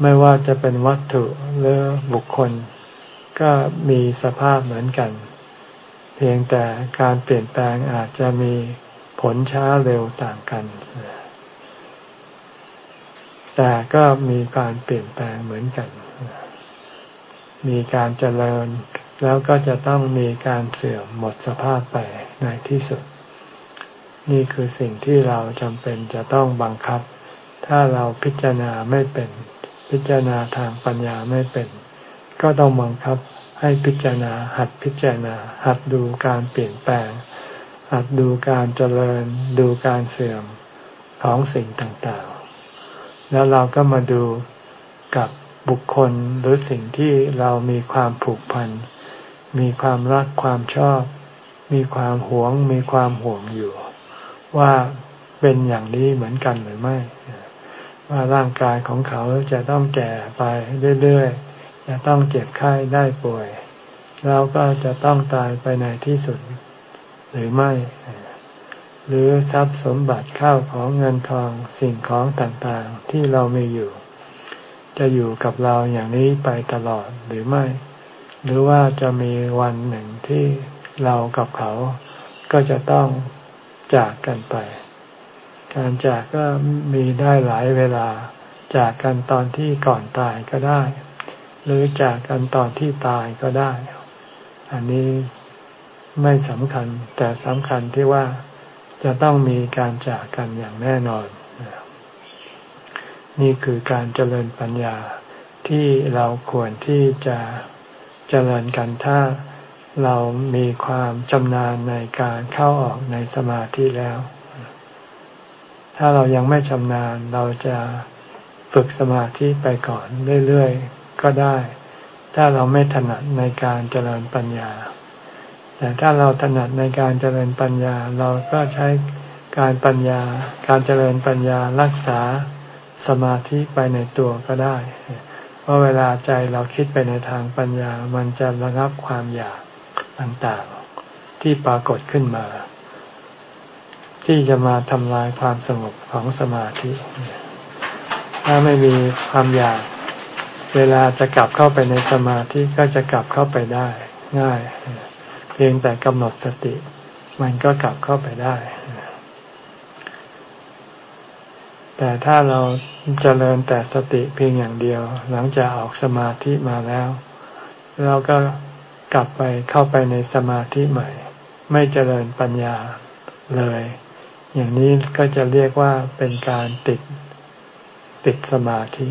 ไม่ว่าจะเป็นวัตถุหรือบุคคล ก็มีสภาพเหมือนกัน เพียงแต่การเปลี่ยนแปลงอาจจะมีผลช้าเร็วต่างกัน แต่ก็มีการเปลี่ยนแปลงเหมือนกัน มีการเจริญ แล้วก็จะต้องมีการเสื่อมหมดสภาพไปในที่สุด นี่คือสิ่งที่เราจำเป็นจะต้องบังคับ ถ้าเราพิจารณาไม่เป็น พิจารณาทางปัญญาไม่เป็น ก็ต้องบังคับให้พิจารณาหัดพิจารณา หัดดูการเปลี่ยนแปลง หัดดูการเจริญ ดูการเสื่อมของสิ่งต่างๆ แล้วเราก็มาดูกับบุคคลหรือสิ่งที่เรามีความผูกพัน มีความรักความชอบ มีความหวง มีความห่วงอยู่ ว่าเป็นอย่างนี้เหมือนกันหรือไม่ ว่าร่างกายของเขาจะต้องแก่ไปเรื่อยๆ จะต้องเจ็บไข้ได้ป่วย แล้วก็จะต้องตายไปในที่สุดหรือไม่ หรือทรัพย์สมบัติข้าวของเงินทองสิ่งของต่างๆที่เรามีอยู่ จะอยู่กับเราอย่างนี้ไปตลอดหรือไม่ หรือว่าจะมีวันหนึ่งที่เรากับเขาก็จะต้องจากกันไป การจากก็มีได้หลายเวลา จากกันตอนที่ก่อนตายก็ได้ หรือจากกันตอนที่ตายก็ได้ อันนี้ไม่สำคัญ แต่สำคัญที่ว่าจะต้องมีการจากกันอย่างแน่นอน นี่คือการเจริญปัญญาที่เราควรที่จะเจริญกันถ้าเรามีความชำนาญในการเข้าออกในสมาธิแล้ว ถ้าเรายังไม่ชำนาญเราจะฝึกสมาธิไปก่อนเรื่อยๆก็ได้ ถ้าเราไม่ถนัดในการเจริญปัญญา แต่ถ้าเราถนัดในการเจริญปัญญา เราก็ใช้การปัญญา การเจริญปัญญารักษาสมาธิไปในตัวก็ได้ เพราะเวลาใจเราคิดไปในทางปัญญา มันจะระงับความอยากต่างๆ ที่ปรากฏขึ้นมา ที่จะมาทำลายความสงบของสมาธิ ถ้าไม่มีความอยาก เวลาจะกลับเข้าไปในสมาธิก็จะกลับเข้าไปได้ ง่าย เพียงแต่กำหนดสติ มันก็กลับเข้าไปได้ แต่ถ้าเราจเจริญแต่สติเพียงอย่างเดียว หลังจากออกสมาธิมาแล้วเราก็กลับไปเข้าไปในสมาธิใหม่ ไม่เจริญปัญญาเลย อย่างนี้ก็จะเรียกว่าเป็นการติดติดสมาธิ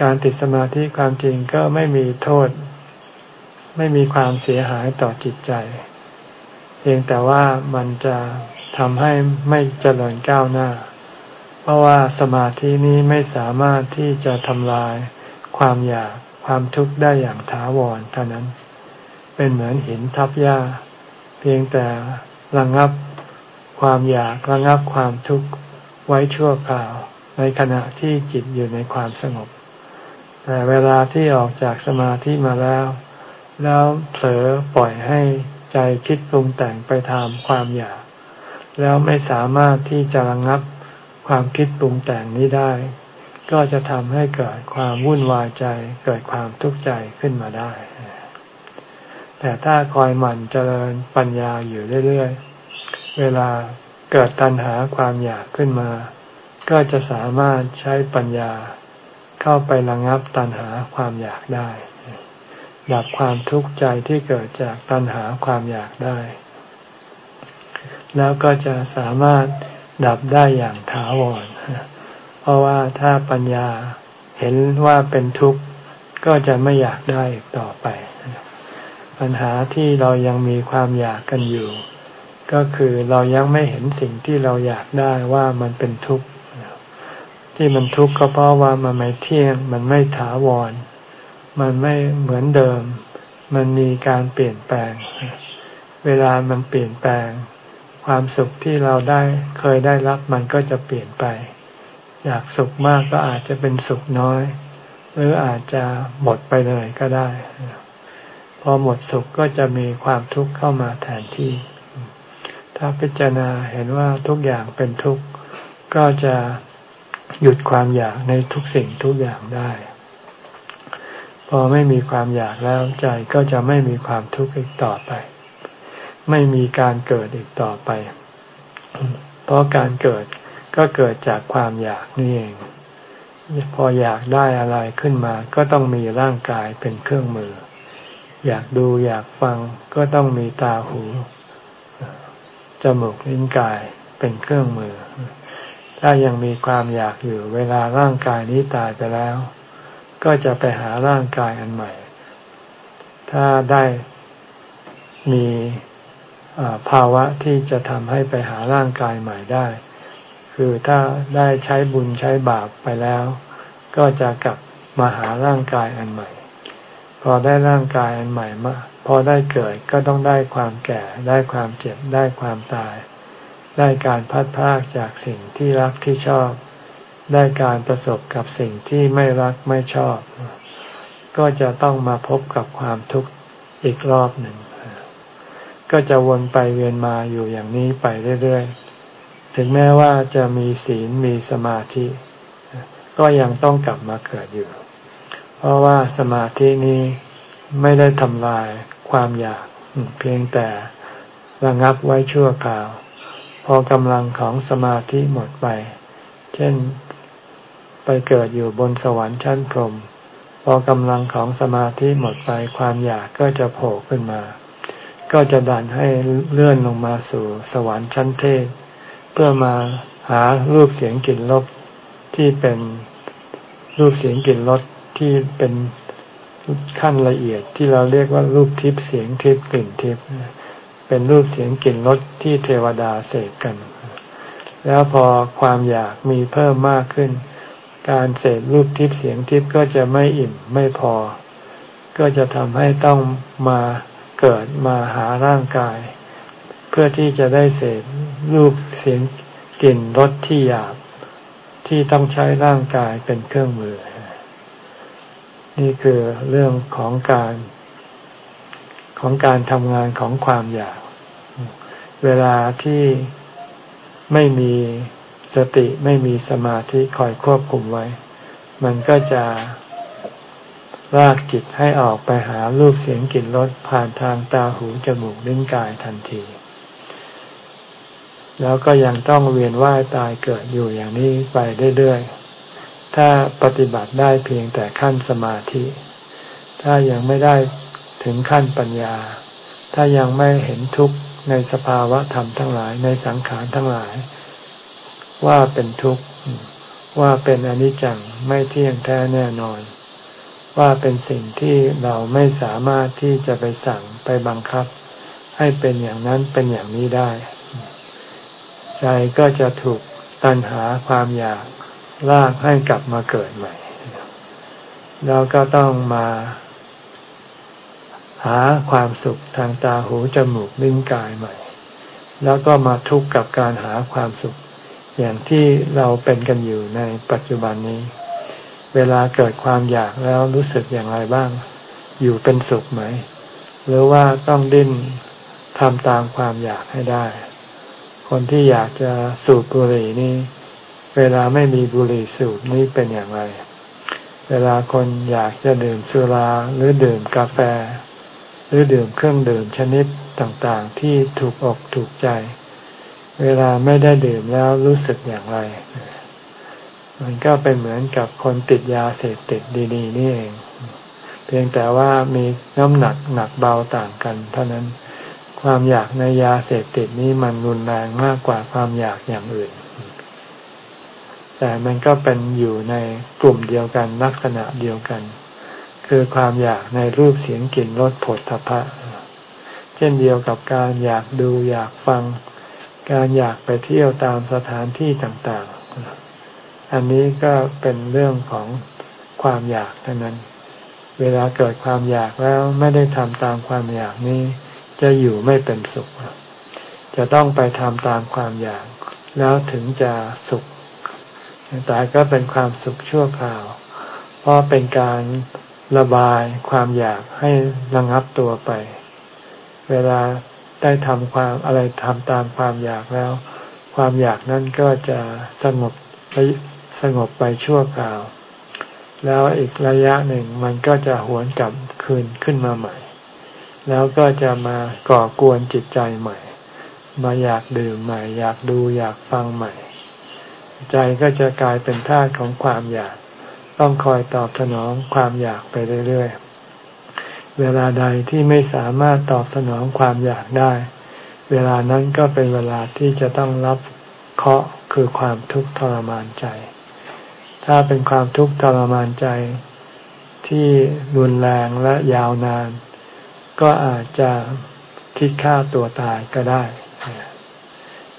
การติดสมาธิความจริงก็ไม่มีโทษ ไม่มีความเสียหายต่อจิตใจ เพียงแต่ว่ามันจะทำให้ไม่เจริญก้าวหน้า เพราะว่าสมาธินี้ไม่สามารถที่จะทำลายความอยากความทุกข์ได้อย่างถาวรเท่านั้น เป็นเหมือนหินทับหญ้า เพียงแต่ระงับ ความอยากระงับความทุกข์ไว้ชั่วคราว ในขณะที่จิตอยู่ในความสงบ แต่เวลาที่ออกจากสมาธิมาแล้ว แล้วเผลอปล่อยให้ใจคิดปรุงแต่งไปตามความอยาก แล้วไม่สามารถที่จะระงับความคิดปรุงแต่งนี้ได้ ก็จะทำให้เกิดความวุ่นวายใจเกิดความทุกข์ใจขึ้นมาได้ แต่ถ้าคอยหมั่นเจริญปัญญาอยู่เรื่อยๆ เวลาเกิดตัณหาความอยากขึ้นมา ก็จะสามารถใช้ปัญญาเข้าไประงับตัณหาความอยากได้ ดับความทุกข์ใจที่เกิดจากตัณหาความอยากได้ แล้วก็จะสามารถดับได้อย่างถาวร เพราะว่าถ้าปัญญาเห็นว่าเป็นทุกข์ก็จะไม่อยากได้ต่อไป ปัญหาที่เรายังมีความอยากกันอยู่ ก็คือเรายังไม่เห็นสิ่งที่เราอยากได้ว่ามันเป็นทุกข์ที่มันทุกข์ก็เพราะว่ามันไม่เที่ยง มันไม่ถาวร มันไม่เหมือนเดิม มันมีการเปลี่ยนแปลง เวลามันเปลี่ยนแปลง ความสุขที่เราได้เคยได้รับมันก็จะเปลี่ยนไป อยากสุขมากก็อาจจะเป็นสุขน้อย หรืออาจจะหมดไปเลยก็ได้ พอหมดสุขก็จะมีความทุกข์เข้ามาแทนที่ ถ้าพิจารณาเห็นว่าทุกอย่างเป็นทุกข์ก็จะหยุดความอยากในทุกสิ่งทุกอย่างได้ พอไม่มีความอยากแล้วใจก็จะไม่มีความทุกข์อีกต่อไป ไม่มีการเกิดอีกต่อไป เพราะการเกิดก็เกิดจากความอยากนี่เอง พออยากได้อะไรขึ้นมา ก็ต้องมีร่างกายเป็นเครื่องมือ อยากดูอยากฟังก็ต้องมีตาหู จมูกลิ้นกายเป็นเครื่องมือ ถ้ายังมีความอยากอยู่ เวลาร่างกายนี้ตายไปแล้ว ก็จะไปหาร่างกายอันใหม่ ถ้าได้มีภาวะที่จะทำให้ไปหาร่างกายใหม่ได้ คือถ้าได้ใช้บุญใช้บาปไปแล้ว ก็จะกลับมาหาร่างกายอันใหม่ พอได้ร่างกายอันใหม่มา อได้เกิดก็ต้องได้ความแก่ ได้ความเจ็บ ได้ความตาย ได้การพัดพากจากสิ่งที่รักที่ชอบ ได้การประสบกับสิ่งที่ไม่รักไม่ชอบ ก็จะต้องมาพบกับความทุกข์อีกรอบหนึ่ง ก็จะวนไปเวียนมาอยู่อย่างนี้ไปเรื่อยๆ ถึงแม้ว่าจะมีศีลมีสมาธิ ก็ยังต้องกลับมาเกิดอยู่ เพราะว่าสมาธินี้ไม่ได้ทำลาย ความอยาก เพียงแต่ระงับไว้ชั่วคราว พอกำลังของสมาธิหมดไป เช่นไปเกิดอยู่บนสวรรค์ชั้นพรหมพอกำลังของสมาธิหมดไปความอยากก็จะโผล่ขึ้นมา ก็จะดันให้เลื่อนลงมาสู่สวรรค์ชั้นเทพเพื่อมาหารูปเสียงกลิ่นรสที่เป็นรูปเสียงกลิ่นรสที่เป็น ขั้นละเอียดที่เราเรียกว่ารูปทิพย์เสียงทิพย์กลิ่นทิพย์เป็นรูปเสียงกลิ่นรสที่เทวดาเสกกัน แล้วพอความอยากมีเพิ่มมากขึ้น การเสพรูปทิพย์เสียงทิพย์ก็จะไม่อิ่มไม่พอ ก็จะทำให้ต้องมาเกิดมาหาร่างกาย เพื่อที่จะได้เสพรูปเสียงกลิ่นรสที่หยาบที่ต้องใช้ร่างกายเป็นเครื่องมือ นี่คือเรื่องของการของการทำงานของความอยาก เวลาที่ไม่มีสติไม่มีสมาธิคอยควบคุมไว้ มันก็จะลากจิตให้ออกไปหารูปเสียงกลิ่นรสผ่านทางตาหูจมูกลิ้นกายทันที แล้วก็ยังต้องเวียนว่ายตายเกิดอยู่อย่างนี้ไปเรื่อยๆ ถ้าปฏิบัติได้เพียงแต่ขั้นสมาธิ ถ้ายังไม่ได้ถึงขั้นปัญญา ถ้ายังไม่เห็นทุกข์ในสภาวะธรรมทั้งหลายในสังขารทั้งหลาย ว่าเป็นทุกข์ว่าเป็นอนิจจังไม่เที่ยงแท้แน่นอน ว่าเป็นสิ่งที่เราไม่สามารถที่จะไปสั่งไปบังคับ ให้เป็นอย่างนั้นเป็นอย่างนี้ได้ ใจก็จะถูกตัณหาความอยาก ลากให้กลับมาเกิดใหม่ แล้วก็ต้องมาหาความสุขทางตาหูจมูกลิ้นกายใหม่ แล้วก็มาทุกข์กับการหาความสุข อย่างที่เราเป็นกันอยู่ในปัจจุบันนี้ เวลาเกิดความอยากแล้วรู้สึกอย่างไรบ้าง อยู่เป็นสุขไหม หรือว่าต้องดิ้นทำตามความอยากให้ได้ คนที่อยากจะสูบบุหรี่นี่ เวลาไม่มีบุหรี่สูบนี้เป็นอย่างไร เวลาคนอยากจะดื่มสุราหรือดื่มกาแฟ หรือดื่มเครื่องดื่มชนิดต่างๆ ที่ถูกอกถูกใจ เวลาไม่ได้ดื่มแล้วรู้สึกอย่างไร มันก็เป็นเหมือนกับคนติดยาเสพติดดีๆ นี่เอง เพียงแต่ว่ามีน้ำหนักหนักเบาต่างกัน เท่านั้นความอยากในยาเสพติดนี้มันรุนแรงมากกว่าความอยากอย่างอื่น แต่มันก็เป็นอยู่ในกลุ่มเดียวกันลักษณะเดียวกัน คือความอยากในรูปเสียงกลิ่นรสผลทพะ เช่นเดียวกับการอยากดูอยากฟัง การอยากไปเที่ยวตามสถานที่ต่างๆ อันนี้ก็เป็นเรื่องของความอยากเท่านั้น เวลาเกิดความอยากแล้วไม่ได้ทำตามความอยากนี้ จะอยู่ไม่เป็นสุข จะต้องไปทำตามความอยาก แล้วถึงจะสุข แต่ก็เป็นความสุขชั่วคราว เพราะเป็นการระบายความอยากให้ระงับตัวไป เวลาได้ทำความอะไรทำตามความอยากแล้ว ความอยากนั้นก็จะสงบไปสงบไปชั่วคราว แล้วอีกระยะหนึ่งมันก็จะหวนกลับคืนขึ้นมาใหม่ แล้วก็จะมาก่อกวนจิตใจใหม่ มาอยากดื่มใหม่ อยากดูอยากฟังใหม่ ใจก็จะกลายเป็นทาสของความอยาก ต้องคอยตอบสนองความอยากไปเรื่อยๆ เวลาใดที่ไม่สามารถตอบสนองความอยากได้ เวลานั้นก็เป็นเวลาที่จะต้องรับเคาะคือความทุกข์ทรมานใจ ถ้าเป็นความทุกข์ทรมานใจ ที่รุนแรงและยาวนาน ก็อาจจะคิดฆ่าตัวตายก็ได้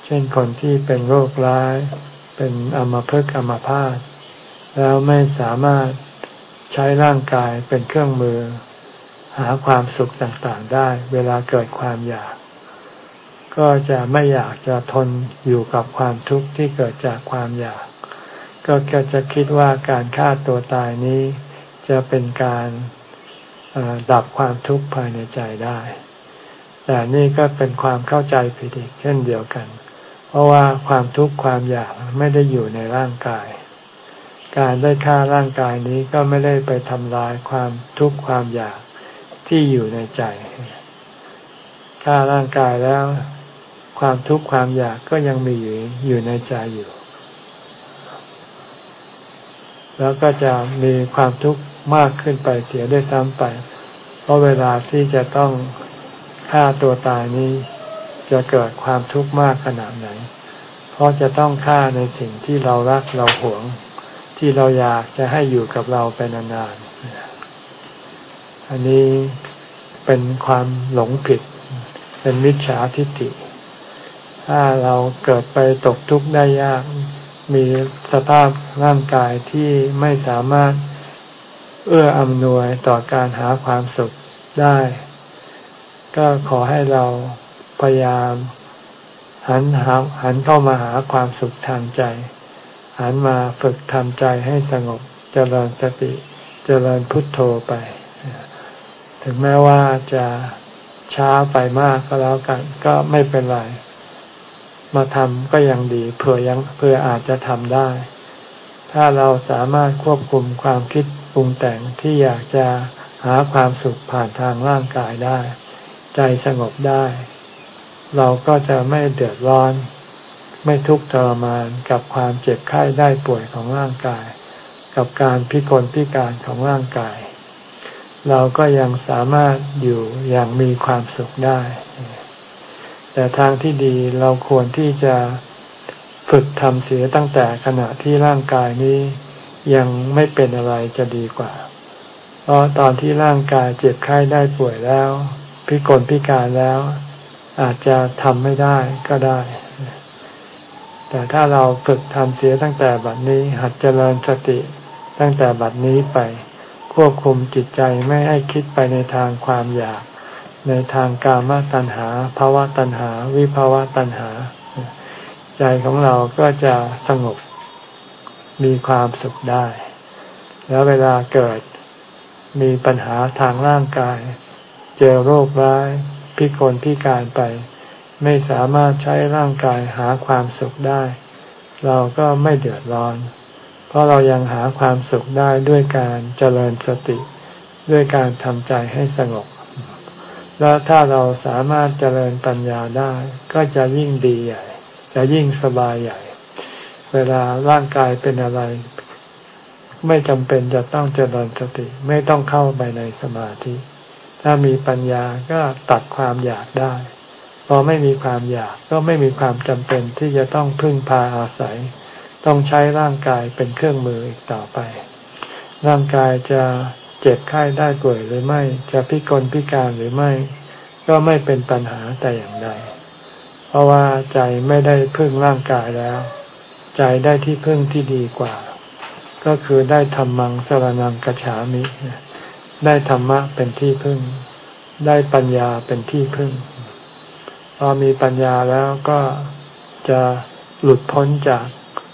เช่นคนที่เป็นโรคร้าย เป็นอมภพอมภาตแล้วไม่สามารถใช้ร่างกายเป็นเครื่องมือ หาความสุขต่างๆได้ เวลาเกิดความอยาก ก็จะไม่อยากจะทนอยู่กับความทุกข์ที่เกิดจากความอยาก ก็จะคิดว่าการฆ่าตัวตายนี้ จะเป็นการดับความทุกข์ภายในใจได้ แต่นี่ก็เป็นความเข้าใจผิดอีกเช่นเดียวกัน เพราะว่าความทุกข์ความอยากไม่ได้อยู่ในร่างกาย การได้ฆ่าร่างกายนี้ก็ไม่ได้ไปทำลายความทุกข์ความอยากที่อยู่ในใจฆ่าร่างกายแล้ว ความทุกข์ความอยากก็ยังมีอยู่อยู่ในใจอยู่ แล้วก็จะมีความทุกข์มากขึ้นไปเสียด้วยซ้ำไป เพราะเวลาที่จะต้องฆ่าตัวตายนี้ จะเกิดความทุกข์มากขนาดไหน เพราะจะต้องฆ่าในสิ่งที่เรารักเราหวง ที่เราอยากจะให้อยู่กับเราไปนานๆ อันนี้เป็นความหลงผิด เป็นมิจฉาทิฏฐิ ถ้าเราเกิดไปตกทุกข์ได้ยาก มีสภาพร่างกายที่ไม่สามารถเอื้ออำนวยต่อการหาความสุขได้ ก็ขอให้เรา พยายาม หันหาหันเข้ามาหาความสุขทางใจ หันมาฝึกทำใจให้สงบเจริญสติเจริญพุทโธไป ถึงแม้ว่าจะช้าไปมากก็แล้วกัน ก็ไม่เป็นไร มาทำก็ยังดีเผื่อยังเผื่ออาจจะทำได้ ถ้าเราสามารถควบคุมความคิดปรุงแต่งที่อยากจะหาความสุขผ่านทางร่างกายได้ ใจสงบได้ เราก็จะไม่เดือดร้อน ไม่ทุกข์ทรมานกับความเจ็บไข้ได้ป่วยของร่างกาย กับการพิกลพิการของร่างกาย เราก็ยังสามารถอยู่อย่างมีความสุขได้ แต่ทางที่ดีเราควรที่จะฝึกทำเสียตั้งแต่ขณะที่ร่างกายนี้ยังไม่เป็นอะไรจะดีกว่า เพราะตอนที่ร่างกายเจ็บไข้ได้ป่วยแล้ว พิกลพิการแล้ว อาจจะทำไม่ได้ก็ได้ แต่ถ้าเราฝึกทำเสียตั้งแต่บัดนี้ หัดเจริญสติตั้งแต่บัดนี้ไป ควบคุมจิตใจไม่ให้คิดไปในทางความอยาก ในทางกามตัณหาภาวะตัณหา วิภาวะตัณหา ใจของเราก็จะสงบมีความสุขได้ แล้วเวลาเกิดมีปัญหาทางร่างกาย เจอโรคร้าย พิกลพิการไป ไม่สามารถใช้ร่างกายหาความสุขได้ เราก็ไม่เดือดร้อน เพราะเรายังหาความสุขได้ด้วยการเจริญสติ ด้วยการทำใจให้สงบ แล้วถ้าเราสามารถเจริญปัญญาได้ ก็จะยิ่งดีใหญ่ จะยิ่งสบายใหญ่ เวลาร่างกายเป็นอะไรไม่จำเป็นจะต้องเจริญสติ ไม่ต้องเข้าไปในสมาธิ ถ้ามีปัญญาก็ตัดความอยากได้ พอไม่มีความอยากก็ไม่มีความจำเป็นที่จะต้องพึ่งพาอาศัย ต้องใช้ร่างกายเป็นเครื่องมืออีกต่อไป ร่างกายจะเจ็บไข้ได้ป่วยหรือไม่จะพิกลพิการหรือไม่ ก็ไม่เป็นปัญหาแต่อย่างใดเพราะว่าใจไม่ได้พึ่งร่างกายแล้ว ใจได้ที่พึ่งที่ดีกว่า ก็คือได้ธรรมังสรนังกัจฉามิ ได้ธรรมะเป็นที่พึ่ง ได้ปัญญาเป็นที่พึ่ง พอมีปัญญาแล้วก็จะหลุดพ้นจาก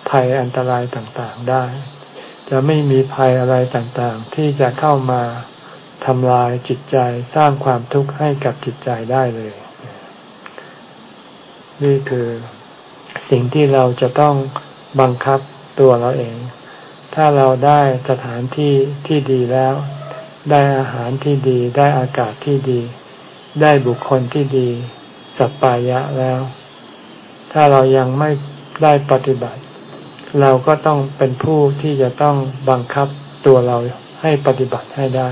ภัยอันตรายต่างๆได้ จะไม่มีภัยอะไรต่างๆ ที่จะเข้ามาทำลายจิตใจสร้างความทุกข์ให้กับจิตใจได้เลย นี่คือสิ่งที่เราจะต้องบังคับตัวเราเอง ถ้าเราได้สถานที่ที่ดีแล้ว ได้อาหารที่ดี ได้อากาศที่ดี ได้บุคคลที่ดี สัปปายะแล้ว ถ้าเรายังไม่ได้ปฏิบัติ เราก็ต้องเป็นผู้ที่จะต้องบังคับตัวเราให้ปฏิบัติให้ได้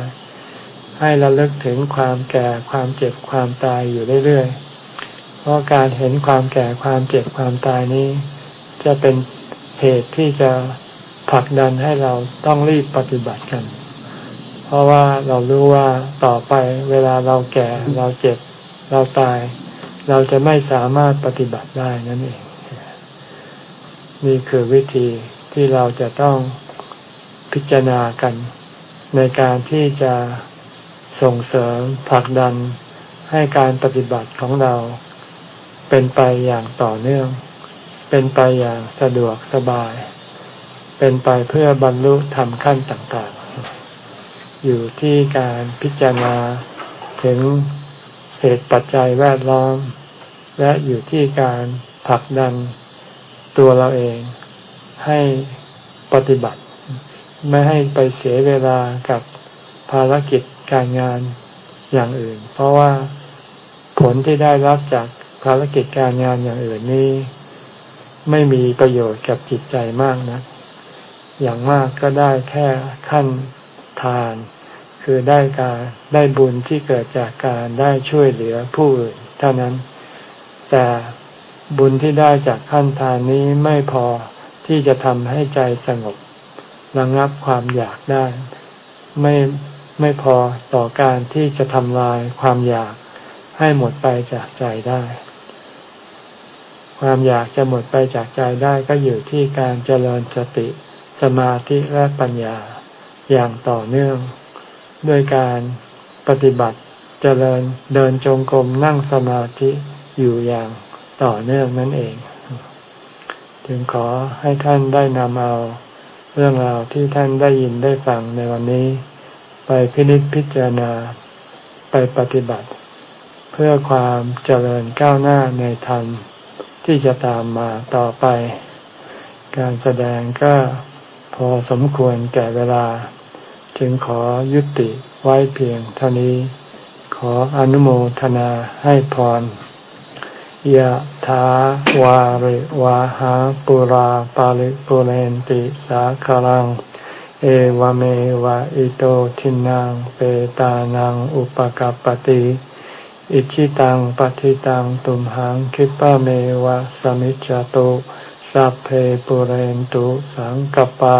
ให้ระลึกถึงความแก่ความเจ็บความตายอยู่เรื่อยๆ เพราะการเห็นความแก่ความเจ็บความตายนี้ จะเป็นเหตุที่จะผลักดันให้เราต้องรีบปฏิบัติกัน เพราะว่าเรารู้ว่าต่อไปเวลาเราแก่เราเจ็บ เราตาย เราจะไม่สามารถปฏิบัติได้นั่นเอง นี่คือวิธีที่เราจะต้องพิจารณากัน ในการที่จะส่งเสริมผลักดันให้การปฏิบัติของเราเป็นไปอย่างต่อเนื่อง เป็นไปอย่างสะดวกสบาย เป็นไปเพื่อบรรลุธรรมขั้นต่างๆ อยู่ที่การพิจารณาถึงเหตุปัจจัยแวดล้อม และอยู่ที่การผลักดันตัวเราเองให้ปฏิบัติ ไม่ให้ไปเสียเวลากับภารกิจการงานอย่างอื่น เพราะว่าผลที่ได้รับจากภารกิจการงานอย่างอื่นนี้ ไม่มีประโยชน์กับจิตใจมากนะ อย่างมากก็ได้แค่ขั้นทาน คือได้การได้บุญที่เกิดจากการได้ช่วยเหลือผู้อื่นเท่านั้น แต่บุญที่ได้จากขั้นทานนี้ไม่พอที่จะทำให้ใจสงบระงับความอยากได้ ไม่ไม่พอต่อการที่จะทำลายความอยากให้หมดไปจากใจได้ ความอยากจะหมดไปจากใจได้ก็อยู่ที่การเจริญสติ สมาธิและปัญญาอย่างต่อเนื่อง ด้วยการปฏิบัติเจริญเดินจงกรมนั่งสมาธิอยู่อย่างต่อเนื่องนั่นเอง จึงขอให้ท่านได้นำเอา เรื่องราวที่ท่านได้ยินได้ฟังในวันนี้ ไปพินิจพิจารณาไปปฏิบัติ เพื่อความเจริญก้าวหน้าในธรรมที่จะตามมาต่อไป การแสดงก็พอสมควรแก่เวลา จึงขอยุติไว้เพียงเท่านี้ ขออนุโมทนาให้พรยะถาวาริวาหาปุราปาริปุเรนติสาคลัง เอวเมวะอิโตทินังเปตานังอุปกัปติ อิชิตังปฏิตังตุมหังคิปะเมวะสมิจจตุสัพเพปุเรนตุสังกปา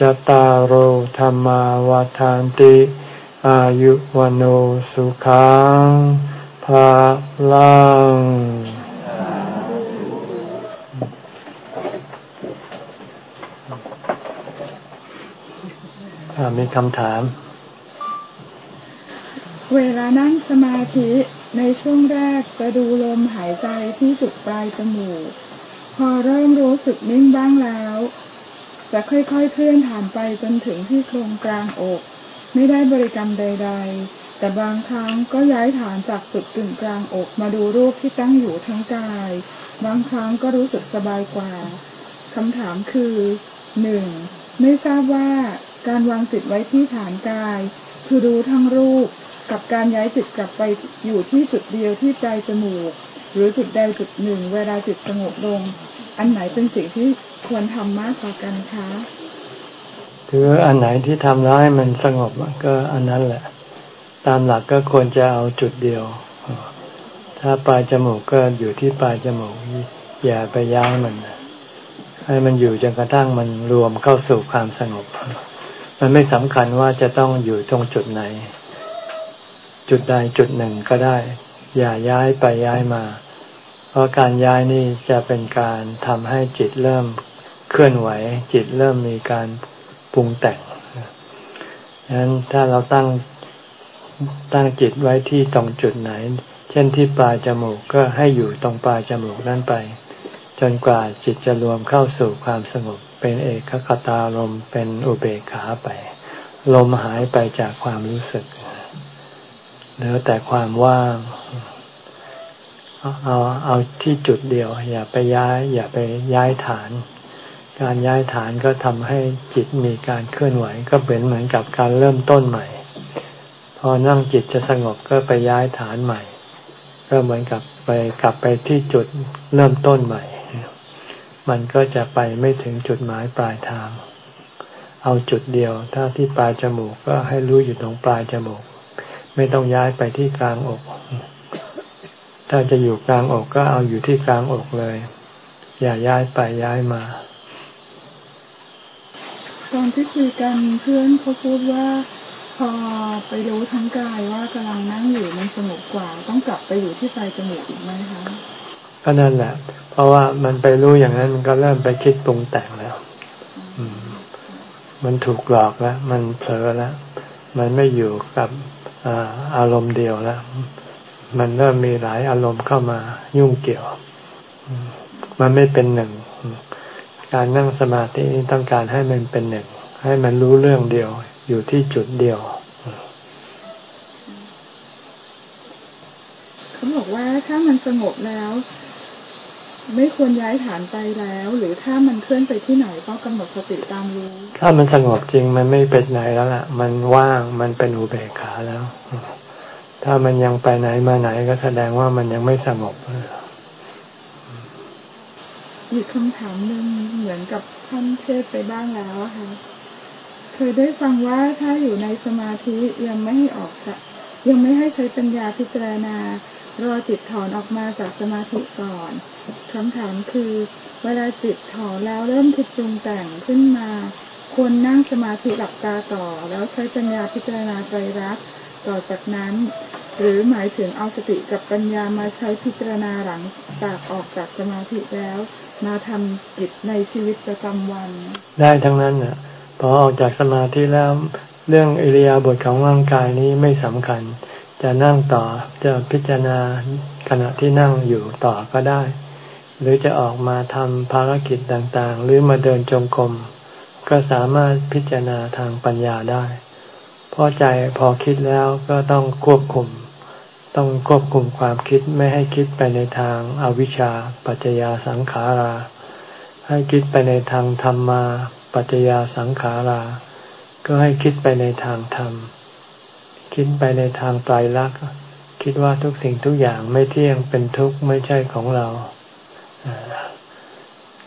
จตารโหธรรมาวาทานติ อายุวันโอสุขังภาลังมีคำถาม เวลานั่งสมาธิในช่วงแรกจะดูลมหายใจที่จุดปลายจมูก พอเริ่มรู้สึกนิ่งบ้างแล้ว จะค่อยๆเคลื่อนผ่านไปจนถึงที่โครงกลางอก ไม่ได้บริกรรมใด ๆ แต่บางครั้งก็ย้ายฐานจากจุดกึ่งกลางอกมาดูรูปที่ตั้งอยู่ทั้งกาย บางครั้งก็รู้สึกสบายกว่าคำถามคือหนึ่งไม่ทราบว่าการวางจิตไว้ที่ฐานกาย คือดูทั้งรูปกับการย้ายจิตกลับไปอยู่ที่จุดเดียวที่ปลายจมูก หรือจุดใดจุดหนึ่ง เวลาจิตสงบลง อันไหนเป็นสิ่งที่ควรทำมากกว่ากันคะคืออันไหนที่ทำร้ายมันสงบก็อันนั้นแหละ ตามหลักก็ควรจะเอาจุดเดียว ถ้าปลายจมูกก็อยู่ที่ปลายจมูกอย่าไปย้ายมัน ให้มันอยู่จนกระทั่งมันรวมเข้าสู่ความสงบ มันไม่สำคัญว่าจะต้องอยู่ตรงจุดไหน จุดใดจุดหนึ่งก็ได้ อย่าย้ายไปย้ายมา เพราะการย้ายนี่จะเป็นการทำให้จิตเริ่มเคลื่อนไหว จิตเริ่มมีการปรุงแต่งดังนั้นถ้าเราตั้งตั้งจิตไว้ที่ตรงจุดไหน เช่นที่ปลายจมูกก็ให้อยู่ตรงปลายจมูกนั่นไป จนกว่าจิตจะรวมเข้าสู่ความสงบเป็นเอกคตาลมเป็นอุเบกขาไป ลมหายไปจากความรู้สึก เหลือแต่ความว่าง เอาเอาที่จุดเดียว อย่าไปย้าย อย่าไปย้ายฐาน การย้ายฐานก็ทำให้จิตมีการเคลื่อนไหว ก็เป็นเหมือนกับการเริ่มต้นใหม่ พอนั่งจิตจะสงบก็ไปย้ายฐานใหม่ ก็เหมือนกับไปกลับไปที่จุดเริ่มต้นใหม่ มันก็จะไปไม่ถึงจุดหมายปลายทาง เอาจุดเดียว ถ้าที่ปลายจมูกก็ให้รู้อยู่ตรงปลายจมูก ไม่ต้องย้ายไปที่กลางอก ถ้าจะอยู่กลางอกก็เอาอยู่ที่กลางอกเลย อย่าย้ายไปย้ายมา ตอนที่คุยกันเพื่อนเขาพูดว่าพอไปรู้ทั้งกายว่ากำลังนั่งอยู่มันสงบกว่า ต้องกลับไปอยู่ที่ปลายจมูกอีกไหมคะก็นั่นแหละ เพราะว่ามันไปรู้อย่างนั้นมันก็เริ่มไปคิดปรุงแต่งแล้วมันถูกหลอกแล้ว มันเผลอแล้ว มันไม่อยู่กับ อารมณ์เดียวแล้ว มันเริ่มมีหลายอารมณ์เข้ามายุ่งเกี่ยว มันไม่เป็นหนึ่ง การนั่งสมาธิต้องการให้มันเป็นหนึ่ง ให้มันรู้เรื่องเดียว อยู่ที่จุดเดียวเขาบอกว่าถ้ามันสงบแล้ว ไม่ควรย้ายฐานไปแล้ว หรือถ้ามันเคลื่อนไปที่ไหนก็กำหนดสติตามรู้ ถ้ามันสงบจริงมันไม่เป็นไหนแล้วล่ะ มันว่างมันเป็นอุเบกขาแล้ว ถ้ามันยังไปไหนมาไหนก็แสดงว่ามันยังไม่สงบอีกคำถามหนึ่งเหมือนกับท่านเทศไปบ้างแล้วค่ะเคยได้ฟังว่าถ้าอยู่ในสมาธิยังไม่ให้ออกยังไม่ให้ใช้ปัญญาพิจารณา รอจิตถอนออกมาจากสมาธิก่อนคำถามคือ เวลาจิตถอนแล้วเริ่มคิดปรุงแต่งขึ้นมา ควรนั่งสมาธิหลับตาต่อ แล้วใช้ปัญญาพิจารณาใจรักต่อจากนั้น หรือหมายถึงเอาสติกับปัญญามาใช้พิจารณาหลังจากออกจากสมาธิแล้ว มาทำกิจในชีวิตประจำวัน ได้ทั้งนั้นน่ะพอออกจากสมาธิแล้ว เรื่องอิริยาบถของร่างกายนี้ไม่สำคัญ จะนั่งต่อจะพิจารณาขณะที่นั่งอยู่ต่อก็ได้ หรือจะออกมาทำภารกิจต่างๆ หรือมาเดินจงกรมก็สามารถพิจารณาทางปัญญาได้ เพราะใจพอคิดแล้วก็ต้องควบคุม ต้องควบคุมความคิดไม่ให้คิดไปในทางอาวิชชา ปัจจยาสังขารา ให้คิดไปในทางธรรมมาปัจจยาสังขารา ก็ให้คิดไปในทางธรรม คิดไปในทางไตรลักษณ์คิดว่าทุกสิ่งทุกอย่างไม่เที่ยงเป็นทุกข์ไม่ใช่ของเรา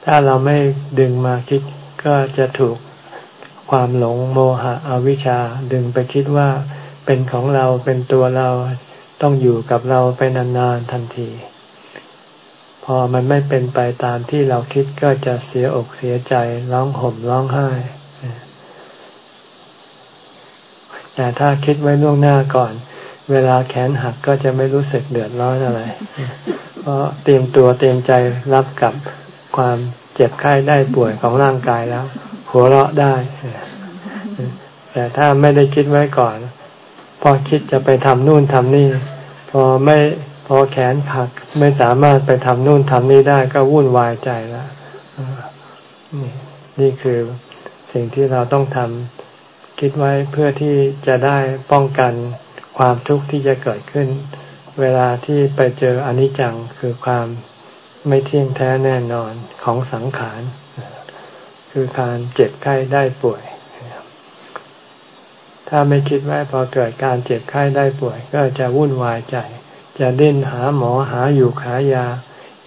ถ้าเราไม่ดึงมาคิดก็จะถูกความหลงโมหะอวิชชาดึงไปคิดว่าเป็นของเราเป็นตัวเราต้องอยู่กับเราไปนานๆทันที พอมันไม่เป็นไปตามที่เราคิดก็จะเสียอกเสียใจร้องห่มร้องไห้ แต่ถ้าคิดไว้ล่วงหน้าก่อน เวลาแขนหักก็จะไม่รู้สึกเดือดร้อนอะไร เพราะเตรียมตัวเตรียมใจรับกับความเจ็บไข้ได้ป่วยของร่างกายแล้ว หัวเราะได้ แต่ถ้าไม่ได้คิดไว้ก่อน พอคิดจะไปทำนู่นทำนี่ พอไม่พอแขนหักไม่สามารถไปทำนู่นทำนี่ได้ก็วุ่นวายใจแล้วนี่คือสิ่งที่เราต้องทำ คิดไว้เพื่อที่จะได้ป้องกันความทุกข์ที่จะเกิดขึ้น เวลาที่ไปเจออนิจจังคือความไม่เที่ยงแท้แน่นอนของสังขาร คือการเจ็บไข้ได้ป่วย ถ้าไม่คิดไว้พอเกิดการเจ็บไข้ได้ป่วย ก็จะวุ่นวายใจ จะดิ้นหาหมอหาอยู่ขายา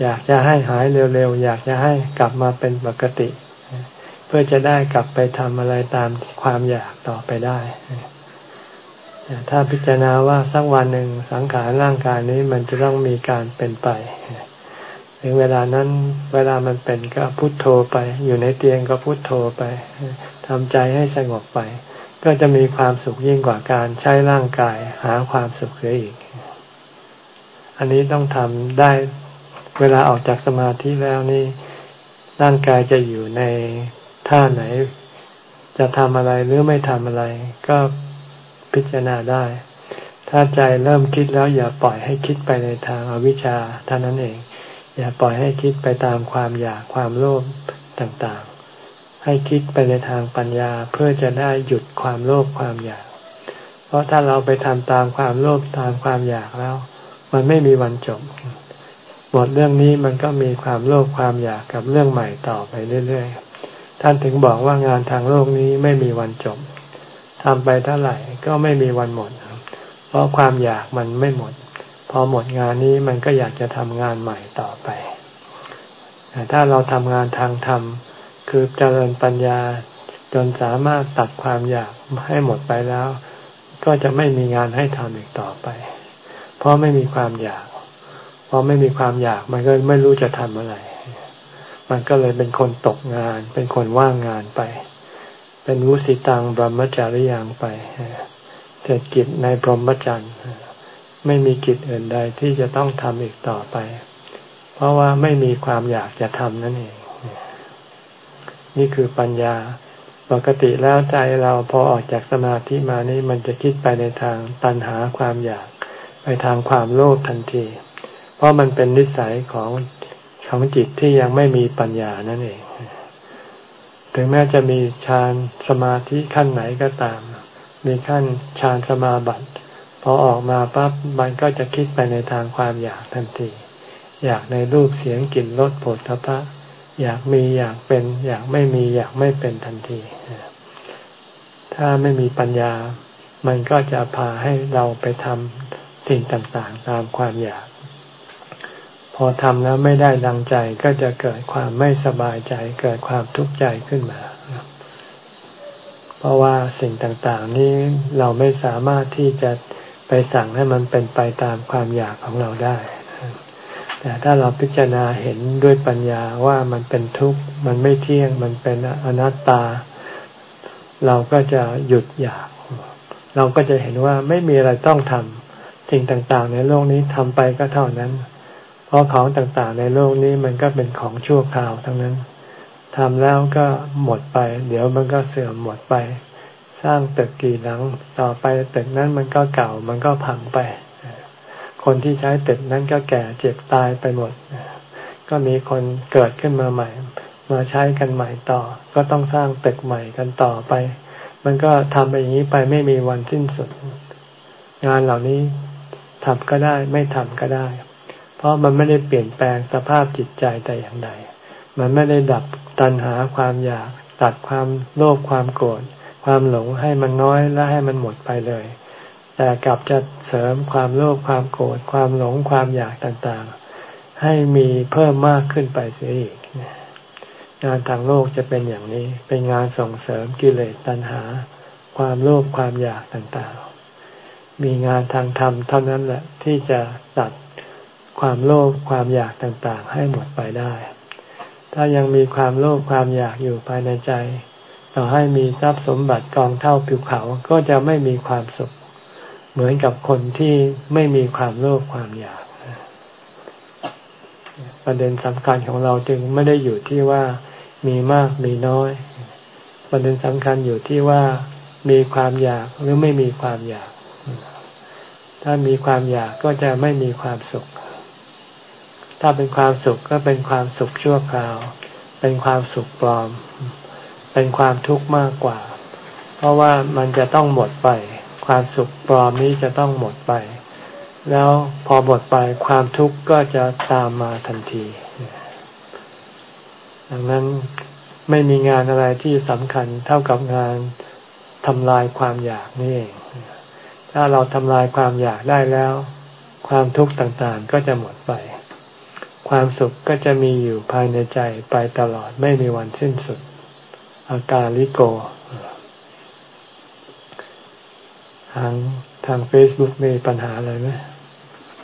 อยากจะให้หายเร็วๆ อยากจะให้กลับมาเป็นปกติ เพื่อจะได้กลับไปทำอะไรตามความอยากต่อไปได้ ถ้าพิจารณาว่าสักวันหนึ่งสังขารร่างกายนี้มันจะต้องมีการเป็นไปถึงเวลานั้นเวลามันเป็นก็พุโทโธไป อยู่ในเตียงก็พุโทโธไปทำใจให้สงบไป ก็จะมีความสุขยิ่งกว่าการใช้ร่างกายหาความสุขเสียอีก อันนี้ต้องทำได้เวลาออกจากสมาธิแล้วนี่ร่างกายจะอยู่ใน ท่าไหนจะทำอะไรหรือไม่ทำอะไร ก็พิจารณาได้ ถ้าใจเริ่มคิดแล้วอย่าปล่อยให้คิดไปในทางอาวิชชาเท่านั้นเอง อย่าปล่อยให้คิดไปตามความอยากความโลภต่างๆ ให้คิดไปในทางปัญญาเพื่อจะได้หยุดความโลภความอยาก เพราะถ้าเราไปทำตามความโลภตามความอยากแล้ว มันไม่มีวันจบ หมดเรื่องนี้มันก็มีความโลภความอยากกับเรื่องใหม่ต่อไปเรื่อยๆ ท่านถึงบอกว่างานทางโลกนี้ไม่มีวันจบทำไปเท่าไหร่ก็ไม่มีวันหมด เพราะความอยากมันไม่หมด พอหมดงานนี้มันก็อยากจะทำงานใหม่ต่อไปแต่ถ้าเราทำงานทางธรรม คือเจริญปัญญาจนสามารถตัดความอยากให้หมดไปแล้ว ก็จะไม่มีงานให้ทำอีกต่อไป เพราะไม่มีความอยาก พอไม่มีความอยากมันก็ไม่รู้จะทำอะไร มันก็เลยเป็นคนตกงาน เป็นคนว่างงานไป เป็นวุสิตังบรมจาริยังไปเศรษฐกิจในพรหมจรรย์ไม่มีกิจอื่นใดที่จะต้องทำอีกต่อไป เพราะว่าไม่มีความอยากจะทำนั่นเอง นี่คือปัญญา ปกติแล้วใจเราพอออกจากสมาธิมานี่มันจะคิดไปในทางตัณหาความอยาก ไปทางความโลภทันที เพราะมันเป็นนิสัยของ ของจิตที่ยังไม่มีปัญญานั่นเอง ถึงแม้จะมีฌานสมาธิขั้นไหนก็ตาม มีขั้นฌานสมาบัติพอออกมาปั๊บมันก็จะคิดไปในทางความอยากทันที อยากในรูปเสียงกลิ่นรสผลทพะ อยากมีอยากเป็น อยากไม่มีอยากไม่เป็นทันที ถ้าไม่มีปัญญา มันก็จะพาให้เราไปทำสิ่งต่างๆ ตามความอยาก พอทำแล้วไม่ได้ดังใจก็จะเกิดความไม่สบายใจ เกิดความทุกข์ใจขึ้นมา เพราะว่าสิ่งต่างๆ นี้เราไม่สามารถที่จะไปสั่งให้มันเป็นไปตามความอยากของเราได้ แต่ถ้าเราพิจารณาเห็นด้วยปัญญาว่ามันเป็นทุกข์ มันไม่เที่ยง มันเป็นอนัตตา เราก็จะหยุดอยาก เราก็จะเห็นว่าไม่มีอะไรต้องทำ สิ่งต่างๆ ในโลกนี้ทำไปก็เท่านั้น ราะของต่างๆ ในโลกนี้มันก็เป็นของชั่วคราวทั้งนั้นทำแล้วก็หมดไป เดี๋ยวมันก็เสื่อมหมดไป สร้างตึกกี่หลัง ต่อไปตึกนั้นมันก็เก่ามันก็พังไป คนที่ใช้ตึกนั้นก็แก่เจ็บตายไปหมด ก็มีคนเกิดขึ้นมาใหม่ มาใช้กันใหม่ต่อ ก็ต้องสร้างตึกใหม่กันต่อไป มันก็ทำไปอย่างนี้ไปไม่มีวันสิ้นสุด งานเหล่านี้ทำก็ได้ไม่ทำก็ได้ ราะมันไม่ได้เปลี่ยนแปลงสภาพจิตใจแต่อย่างใด มันไม่ได้ดับตัณหาความอยากตัดความโลภความโกรธความหลงให้มันน้อยและให้มันหมดไปเลย แต่กลับจะเสริมความโลภความโกรธความหลงความอยากต่างๆ ให้มีเพิ่มมากขึ้นไปเสียอีกงานทางโลกจะเป็นอย่างนี้ เป็นงานส่งเสริมกิเลสตัณหา ความโลภความอยากต่างๆ มีงานทางธรรมเท่านั้นแหละที่จะตัด ความโลภความอยากต่างๆ ให้หมดไปได้ ถ้ายังมีความโลภความอยากอยู่ภายในใจ ต่อให้มีทรัพย์สมบัติกองเท่าผิวเขาก็จะไม่มีความสุข เหมือนกับคนที่ไม่มีความโลภความอยาก ประเด็นสำคัญของเราจึงไม่ได้อยู่ที่ว่ามีมากมีน้อย ประเด็นสำคัญอยู่ที่ว่ามีความอยากหรือไม่มีความอยาก ถ้ามีความอยากก็จะไม่มีความสุข ถ้าเป็นความสุขก็เป็นความสุขชั่วคราว เป็นความสุขปลอม เป็นความทุกข์มากกว่า เพราะว่ามันจะต้องหมดไป ความสุขปลอมนี้จะต้องหมดไป แล้วพอหมดไปความทุกข์ก็จะตามมาทันที ดังนั้นไม่มีงานอะไรที่สำคัญเท่ากับงานทำลายความอยากนี่เองถ้าเราทำลายความอยากได้แล้ว ความทุกข์ต่างๆก็จะหมดไป ความสุขก็จะมีอยู่ภายในใจไปตลอดไม่มีวันสิ้นสุด อาการลิโก ทางทางเฟซบุ๊กมีปัญหาอะไรไหม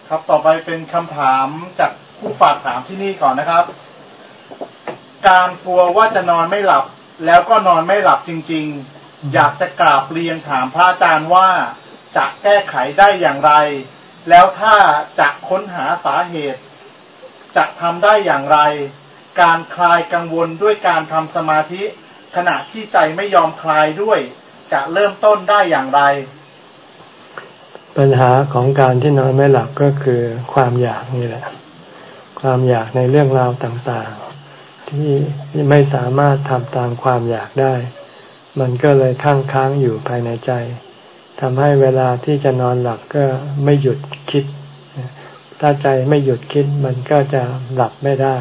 ครับต่อไปเป็นคำถามจากผู้ฝากถามที่นี่ก่อนนะครับ การกลัวว่าจะนอนไม่หลับ แล้วก็นอนไม่หลับจริง ๆ อยากจะกราบเรียนถามพระอาจารย์ว่าจะแก้ไขได้อย่างไร แล้วถ้าจะค้นหาสาเหตุ จะทำได้อย่างไร การคลายกังวลด้วยการทำสมาธิ ขณะที่ใจไม่ยอมคลายด้วย จะเริ่มต้นได้อย่างไร ปัญหาของการที่นอนไม่หลับก็คือความอยากนี่แหละ ความอยากในเรื่องราวต่างๆ ที่ไม่สามารถทำตามความอยากได้ มันก็เลยค้างค้างอยู่ภายในใจทำให้เวลาที่จะนอนหลับก็ไม่หยุดคิด ถ้าใจไม่หยุดคิดมันก็จะหลับไม่ได้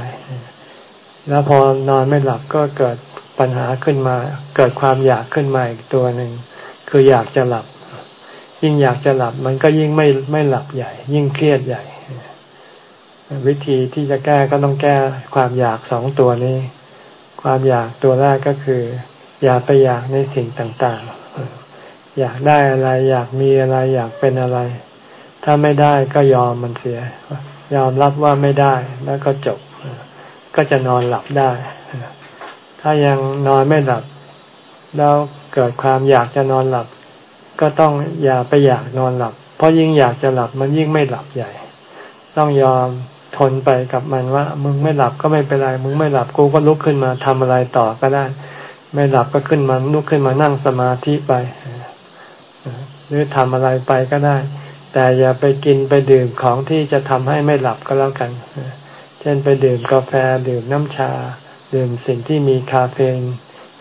แล้วพอนอนไม่หลับก็เกิดปัญหาขึ้นมา เกิดความอยากขึ้นมาอีกตัวหนึ่ง คืออยากจะหลับ ยิ่งอยากจะหลับมันก็ยิ่งไม่ไม่หลับใหญ่ ยิ่งเครียดใหญ่ วิธีที่จะแก้ก็ต้องแก้ความอยากสองตัวนี้ ความอยากตัวแรกก็คือ อย่าไปอยากในสิ่งต่างๆ อยากได้อะไร อยากมีอะไร อยากเป็นอะไร ถ้าไม่ได้ก็ยอมมันเสีย ยอมรับว่าไม่ได้แล้วก็จบ ก็จะนอนหลับได้ ถ้ายังนอนไม่หลับ แล้วเกิดความอยากจะนอนหลับ ก็ต้องอย่าไปอยากนอนหลับ เพราะยิ่งอยากจะหลับมันยิ่งไม่หลับใหญ่ ต้องยอมทนไปกับมันว่า มึงไม่หลับก็ไม่เป็นไร มึงไม่หลับกูก็ลุกขึ้นมาทำอะไรต่อก็ได้ ไม่หลับก็ขึ้นมาลุกขึ้นมานั่งสมาธิไปหรือทำอะไรไปก็ได้ แต่อย่าไปกินไปดื่มของที่จะทำให้ไม่หลับก็แล้วกัน เช่นไปดื่มกาแฟดื่มน้ำชา ดื่มสิ่งที่มีคาเฟอีน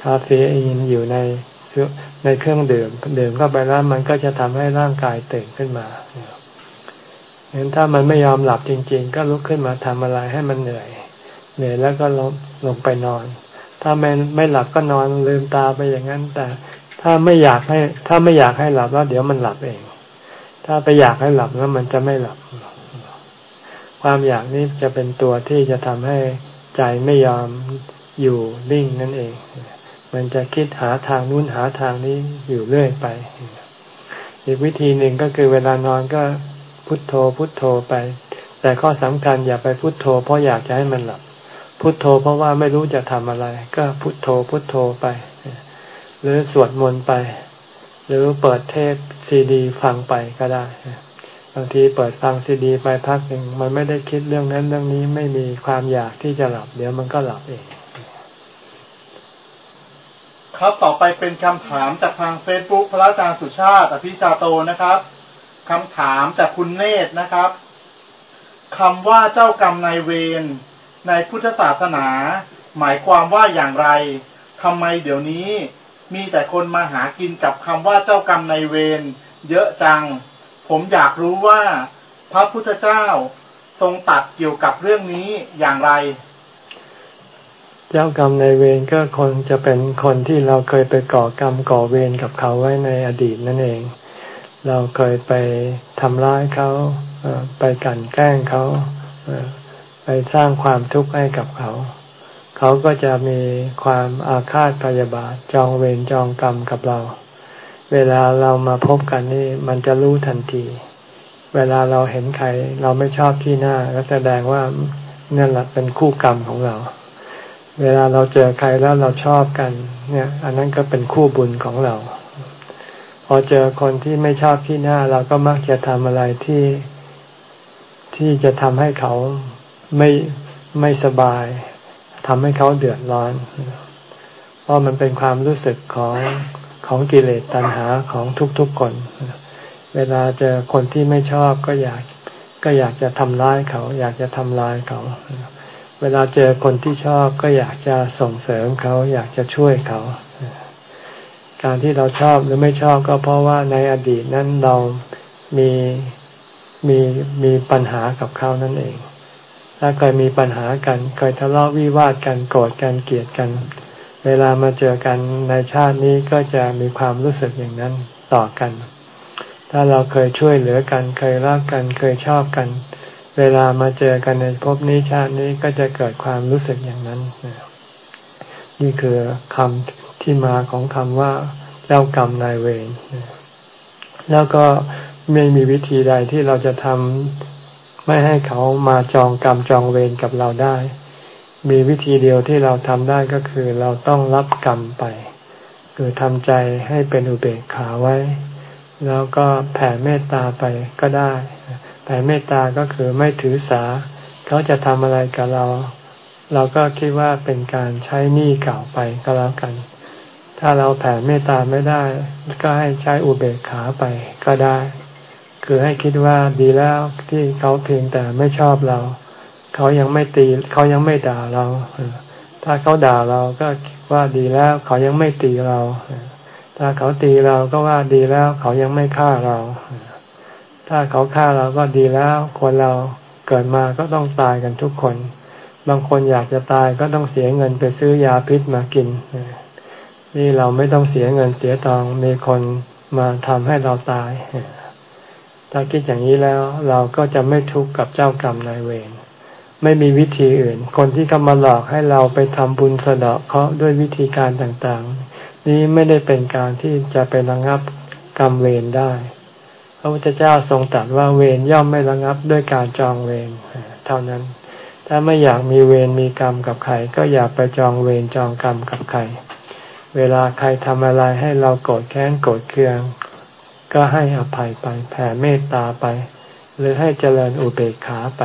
คาเฟอีนอยู่ในในเครื่องดื่ม ดื่มเข้าไปแล้วมันก็จะทำให้ร่างกายตื่นขึ้นมาเห็นถ้ามันไม่ยอมหลับจริง ๆ ก็ลุกขึ้นมาทำอะไรให้มันเหนื่อย เหนื่อยแล้วก็ลงลงไปนอน ถ้าไม่ไม่หลับก็นอนลืมตาไปอย่างนั้น แต่ถ้าไม่อยากให้ ถ้าไม่อยากให้หลับแล้วเดี๋ยวมันหลับเอง ถ้าไปอยากให้หลับแล้วมันจะไม่หลับ ความอยากนี้จะเป็นตัวที่จะทำให้ใจไม่ยอมอยู่นิ่งนั่นเอง มันจะคิดหาทางนู้นหาทางนี้อยู่เรื่อยไป อีกวิธีหนึ่งก็คือเวลานอนก็พุทโธพุทโธไป แต่ข้อสำคัญอย่าไปพุทโธ เพราะอยากจะให้มันหลับ พุทโธเพราะว่าไม่รู้จะทำอะไร ก็พุทโธพุทโธไป หรือสวดมนต์ไป หรือเปิดเทปซีดีฟังไปก็ได้ บางทีเปิดฟังซีดีไปพักหนึ่งมันไม่ได้คิดเรื่องนั้นเรื่องนี้ไม่มีความอยากที่จะหลับ เดี๋ยวมันก็หลับเอง ครับต่อไปเป็นคำถามจากทางเฟซบุ๊กพระอาจารย์สุชาติอภิชาโตนะครับคำถามจากคุณเนตรนะครับคำว่าเจ้ากรรมนายเวรในพุทธศาสนา หมายความว่าอย่างไรทำไมเดี๋ยวนี้ มีแต่คนมาหากินกับคำว่าเจ้ากรรมนายเวรเยอะจัง ผมอยากรู้ว่าพระพุทธเจ้าทรงตัดเกี่ยวกับเรื่องนี้อย่างไร เจ้ากรรมนายเวรก็คนจะเป็นคนที่เราเคยไปก่อกรรมก่อเวรกับเขาไว้ในอดีตนั่นเอง เราเคยไปทำร้ายเขาไปกันแกล้งเขาไปสร้างความทุกข์ให้กับเขา เขาก็จะมีความอาฆาตพยาบาทจองเวรจองกรรมกับเรา เวลาเรามาพบกันนี่มันจะรู้ทันที เวลาเราเห็นใครเราไม่ชอบที่หน้าก็แสดงว่านั่นแหละเป็นคู่กรรมของเรา เวลาเราเจอใครแล้วเราชอบกัน เนี่ย อันนั้นก็เป็นคู่บุญของเรา พอเจอคนที่ไม่ชอบที่หน้า เราก็มักจะทำอะไรที่ที่จะทำให้เขาไม่ไม่สบาย ทำให้เขาเดือดร้อน เพราะมันเป็นความรู้สึกของของกิเลสตัณหาของทุกๆคน เวลาเจอคนที่ไม่ชอบก็อยากก็อยากจะทำร้ายเขา อยากจะทำลายเขา เวลาเจอคนที่ชอบก็อยากจะส่งเสริมเขา อยากจะช่วยเขา การที่เราชอบหรือไม่ชอบก็เพราะว่าในอดีตนั้นเรามีมีมีปัญหากับเขานั่นเอง ถ้าเคยมีปัญหากัน เคยทะเลาะวิวาทกันโกรธกันเกลียดกัน เวลามาเจอกันในชาตินี้ก็จะมีความรู้สึกอย่างนั้นต่อกัน ถ้าเราเคยช่วยเหลือกัน เคยรักกันเคยชอบกัน เวลามาเจอกันในภพนี้ชาตินี้ก็จะเกิดความรู้สึกอย่างนั้น นี่คือคำที่มาของคำว่าเจ้ากรรมนายเวรแล้วก็ไม่มีวิธีใดที่เราจะทำ ไม่ให้เขามาจองกรรมจองเวรกับเราได้ มีวิธีเดียวที่เราทำได้ก็คือเราต้องรับกรรมไป คือทำใจให้เป็นอุเบกขาไว้ แล้วก็แผ่เมตตาไปก็ได้ แผ่เมตตาก็คือไม่ถือสา เขาจะทำอะไรกับเรา เราก็คิดว่าเป็นการใช้หนี้เก่าไปก็แล้วกัน ถ้าเราแผ่เมตตาไม่ได้ ก็ให้ใช้อุเบกขาไปก็ได้ คือให้คิดว่าดีแล้วที่เขาเพียงแต่ไม่ชอบเรา เขายังไม่ตีเขายังไม่ด่าเรา ถ้าเขาด่าเราก็ว่าดีแล้วเขายังไม่ตีเรา ถ้าเขาตีเราก็ว่าดีแล้ว เขายังไม่ฆ่าเรา ถ้าเขาฆ่าเราก็ดีแล้วคนเราเกิดมาก็ต้องตายกันทุกคน บางคนอยากจะตายก็ต้องเสียเงินไปซื้อยาพิษมากิน นี่เราไม่ต้องเสียเงินเสียทองมีคนมาทำให้เราตาย ถ้าคิดอย่างนี้แล้วเราก็จะไม่ทุกข์กับเจ้ากรรมนายเวรไม่มีวิธีอื่น คนที่ก็มาหลอกให้เราไปทำบุญสะเดาะเคราะห์ด้วยวิธีการต่างๆ นี้ไม่ได้เป็นการที่จะไประงับกรรมเวรได้พระพุทธเจ้าทรงตรัสว่าเวรย่อมไม่ระงับด้วยการจองเวรเท่านั้น ถ้าไม่อยากมีเวรมีกรรมกับใครก็อย่าไปจองเวรจองกรรมกับใคร เวลาใครทำอะไรให้เราโกรธแค้นโกรธเคือง ก็ให้อภัยไป แผ่เมตตาไป หรือให้เจริญอุเบกขาไป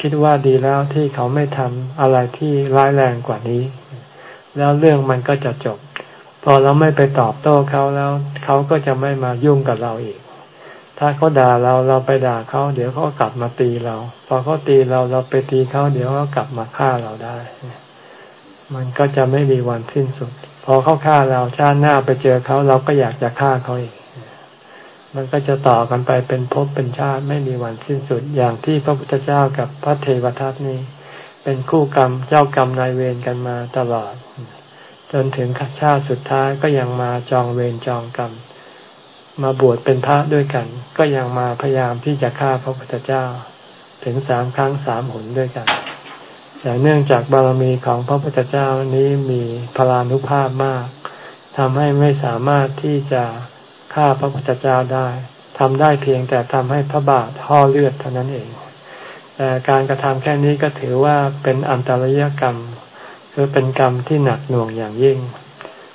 คิดว่าดีแล้วที่เขาไม่ทำอะไรที่ร้ายแรงกว่านี้ แล้วเรื่องมันก็จะจบ พอเราไม่ไปตอบโต้เขาแล้ว เขาก็จะไม่มายุ่งกับเราอีก ถ้าเขาด่าเราเราไปด่าเขาเดี๋ยวเขากลับมาตีเรา พอเขาตีเราเราไปตีเขาเดี๋ยวเขากลับมาฆ่าเราได้ มันก็จะไม่มีวันสิ้นสุด พอเขาฆ่าเราชาติหน้าไปเจอเขาเราก็อยากจะฆ่าเขาอีก มันก็จะต่อกันไปเป็นภพเป็นชาติไม่มีวันสิ้นสุดอย่างที่พระพุทธเจ้ากับพระเทวทัตนี้ เป็นคู่กรรมเจ้ากรรมนายเวรกันมาตลอด จนถึงชาติสุดท้ายก็ยังมาจองเวรจองกรรม มาบวชเป็นพระด้วยกัน ก็ยังมาพยายามที่จะฆ่าพระพุทธเจ้า ถึงสามครั้งสามหนด้วยกันแต่เนื่องจากบารมีของพระพุทธเจ้านี้มีพลานุภาพมากทำให้ไม่สามารถที่จะ ฆ่าพระพุทธเจ้าได้ทำได้เพียงแต่ทำให้พระบาทห่อเลือดเท่านั้นเองแต่การกระทำแค่นี้ก็ถือว่าเป็นอันตรายกรรม คือเป็นกรรมที่หนักหน่วงอย่างยิ่ง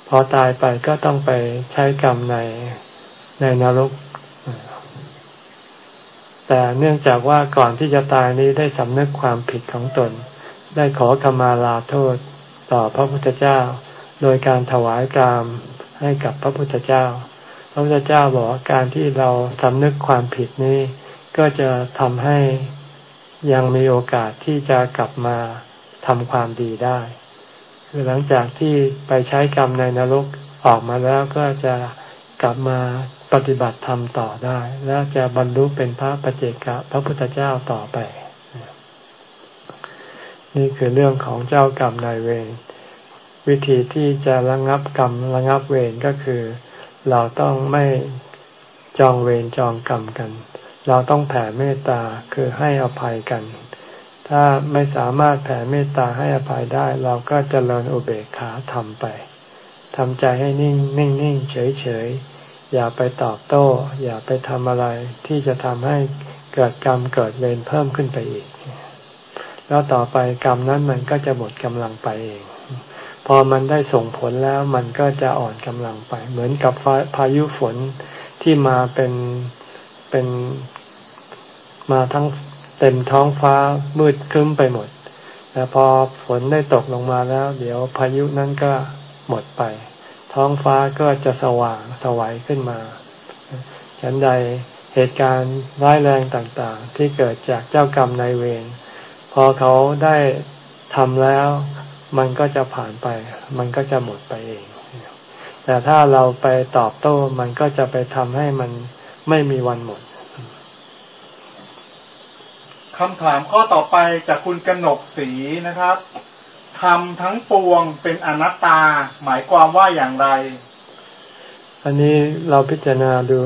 พอตายไปก็ต้องไปใช้กรรมในในนรก แต่เนื่องจากว่าก่อนที่จะตายนี้ได้สำนึกความผิดของตน ได้ขอกรรมาลาโทษต่อพระพุทธเจ้า โดยการถวายกรรมให้กับพระพุทธเจ้า ระพุทธเจ้าบอกการที่เราสำนึกความผิดนี้ ก็จะทำให้ยังมีโอกาสที่จะกลับมาทำความดีได้คือหลังจากที่ไปใช้กรรมในนรกออกมาแล้วก็จะกลับมาปฏิบัติธรรมต่อได้ และจะบรรลุเป็นพระปเจกะพระพุทธเจ้าต่อไป นี่คือเรื่องของเจ้ากรรมนายเวรวิธีที่จะระงับกรรมระงับเวรก็คือ เราต้องไม่จองเวรจองกรรมกัน เราต้องแผ่เมตตาคือให้อภัยกัน ถ้าไม่สามารถแผ่เมตตาให้อภัยได้ เราก็จเจริญอุเบกขาทำไปทำใจให้นิ่งนิ่งนิ่งเฉยเฉยอย่าไปตอบโต้ อย่าไปทำอะไรที่จะทำให้เกิดกรรมเกิดเวรเพิ่มขึ้นไปอีก แล้วต่อไปกรรมนั้นมันก็จะหมดกำลังไปเอง พอมันได้ส่งผลแล้วมันก็จะอ่อนกำลังไป เหมือนกับพายุฝนที่มาเป็นเป็นมาทั้งเต็มท้องฟ้ามืดครึ้มไปหมด แต่พอฝนได้ตกลงมาแล้ว เดี๋ยวพายุนั้นก็หมดไป ท้องฟ้าก็จะสว่างสวัยขึ้นมา ฉันใดเหตุการณ์ร้ายแรงต่างๆ ที่เกิดจากเจ้ากรรมนายเวรพอเขาได้ทำแล้ว มันก็จะผ่านไป มันก็จะหมดไปเอง แต่ถ้าเราไปตอบโต้มันก็จะไปทำให้มันไม่มีวันหมดคำถามข้อต่อไปจากคุณกนกศรีนะครับธรรมทั้งปวงเป็นอนัตตา หมายความว่าอย่างไร อันนี้เราพิจารณาดู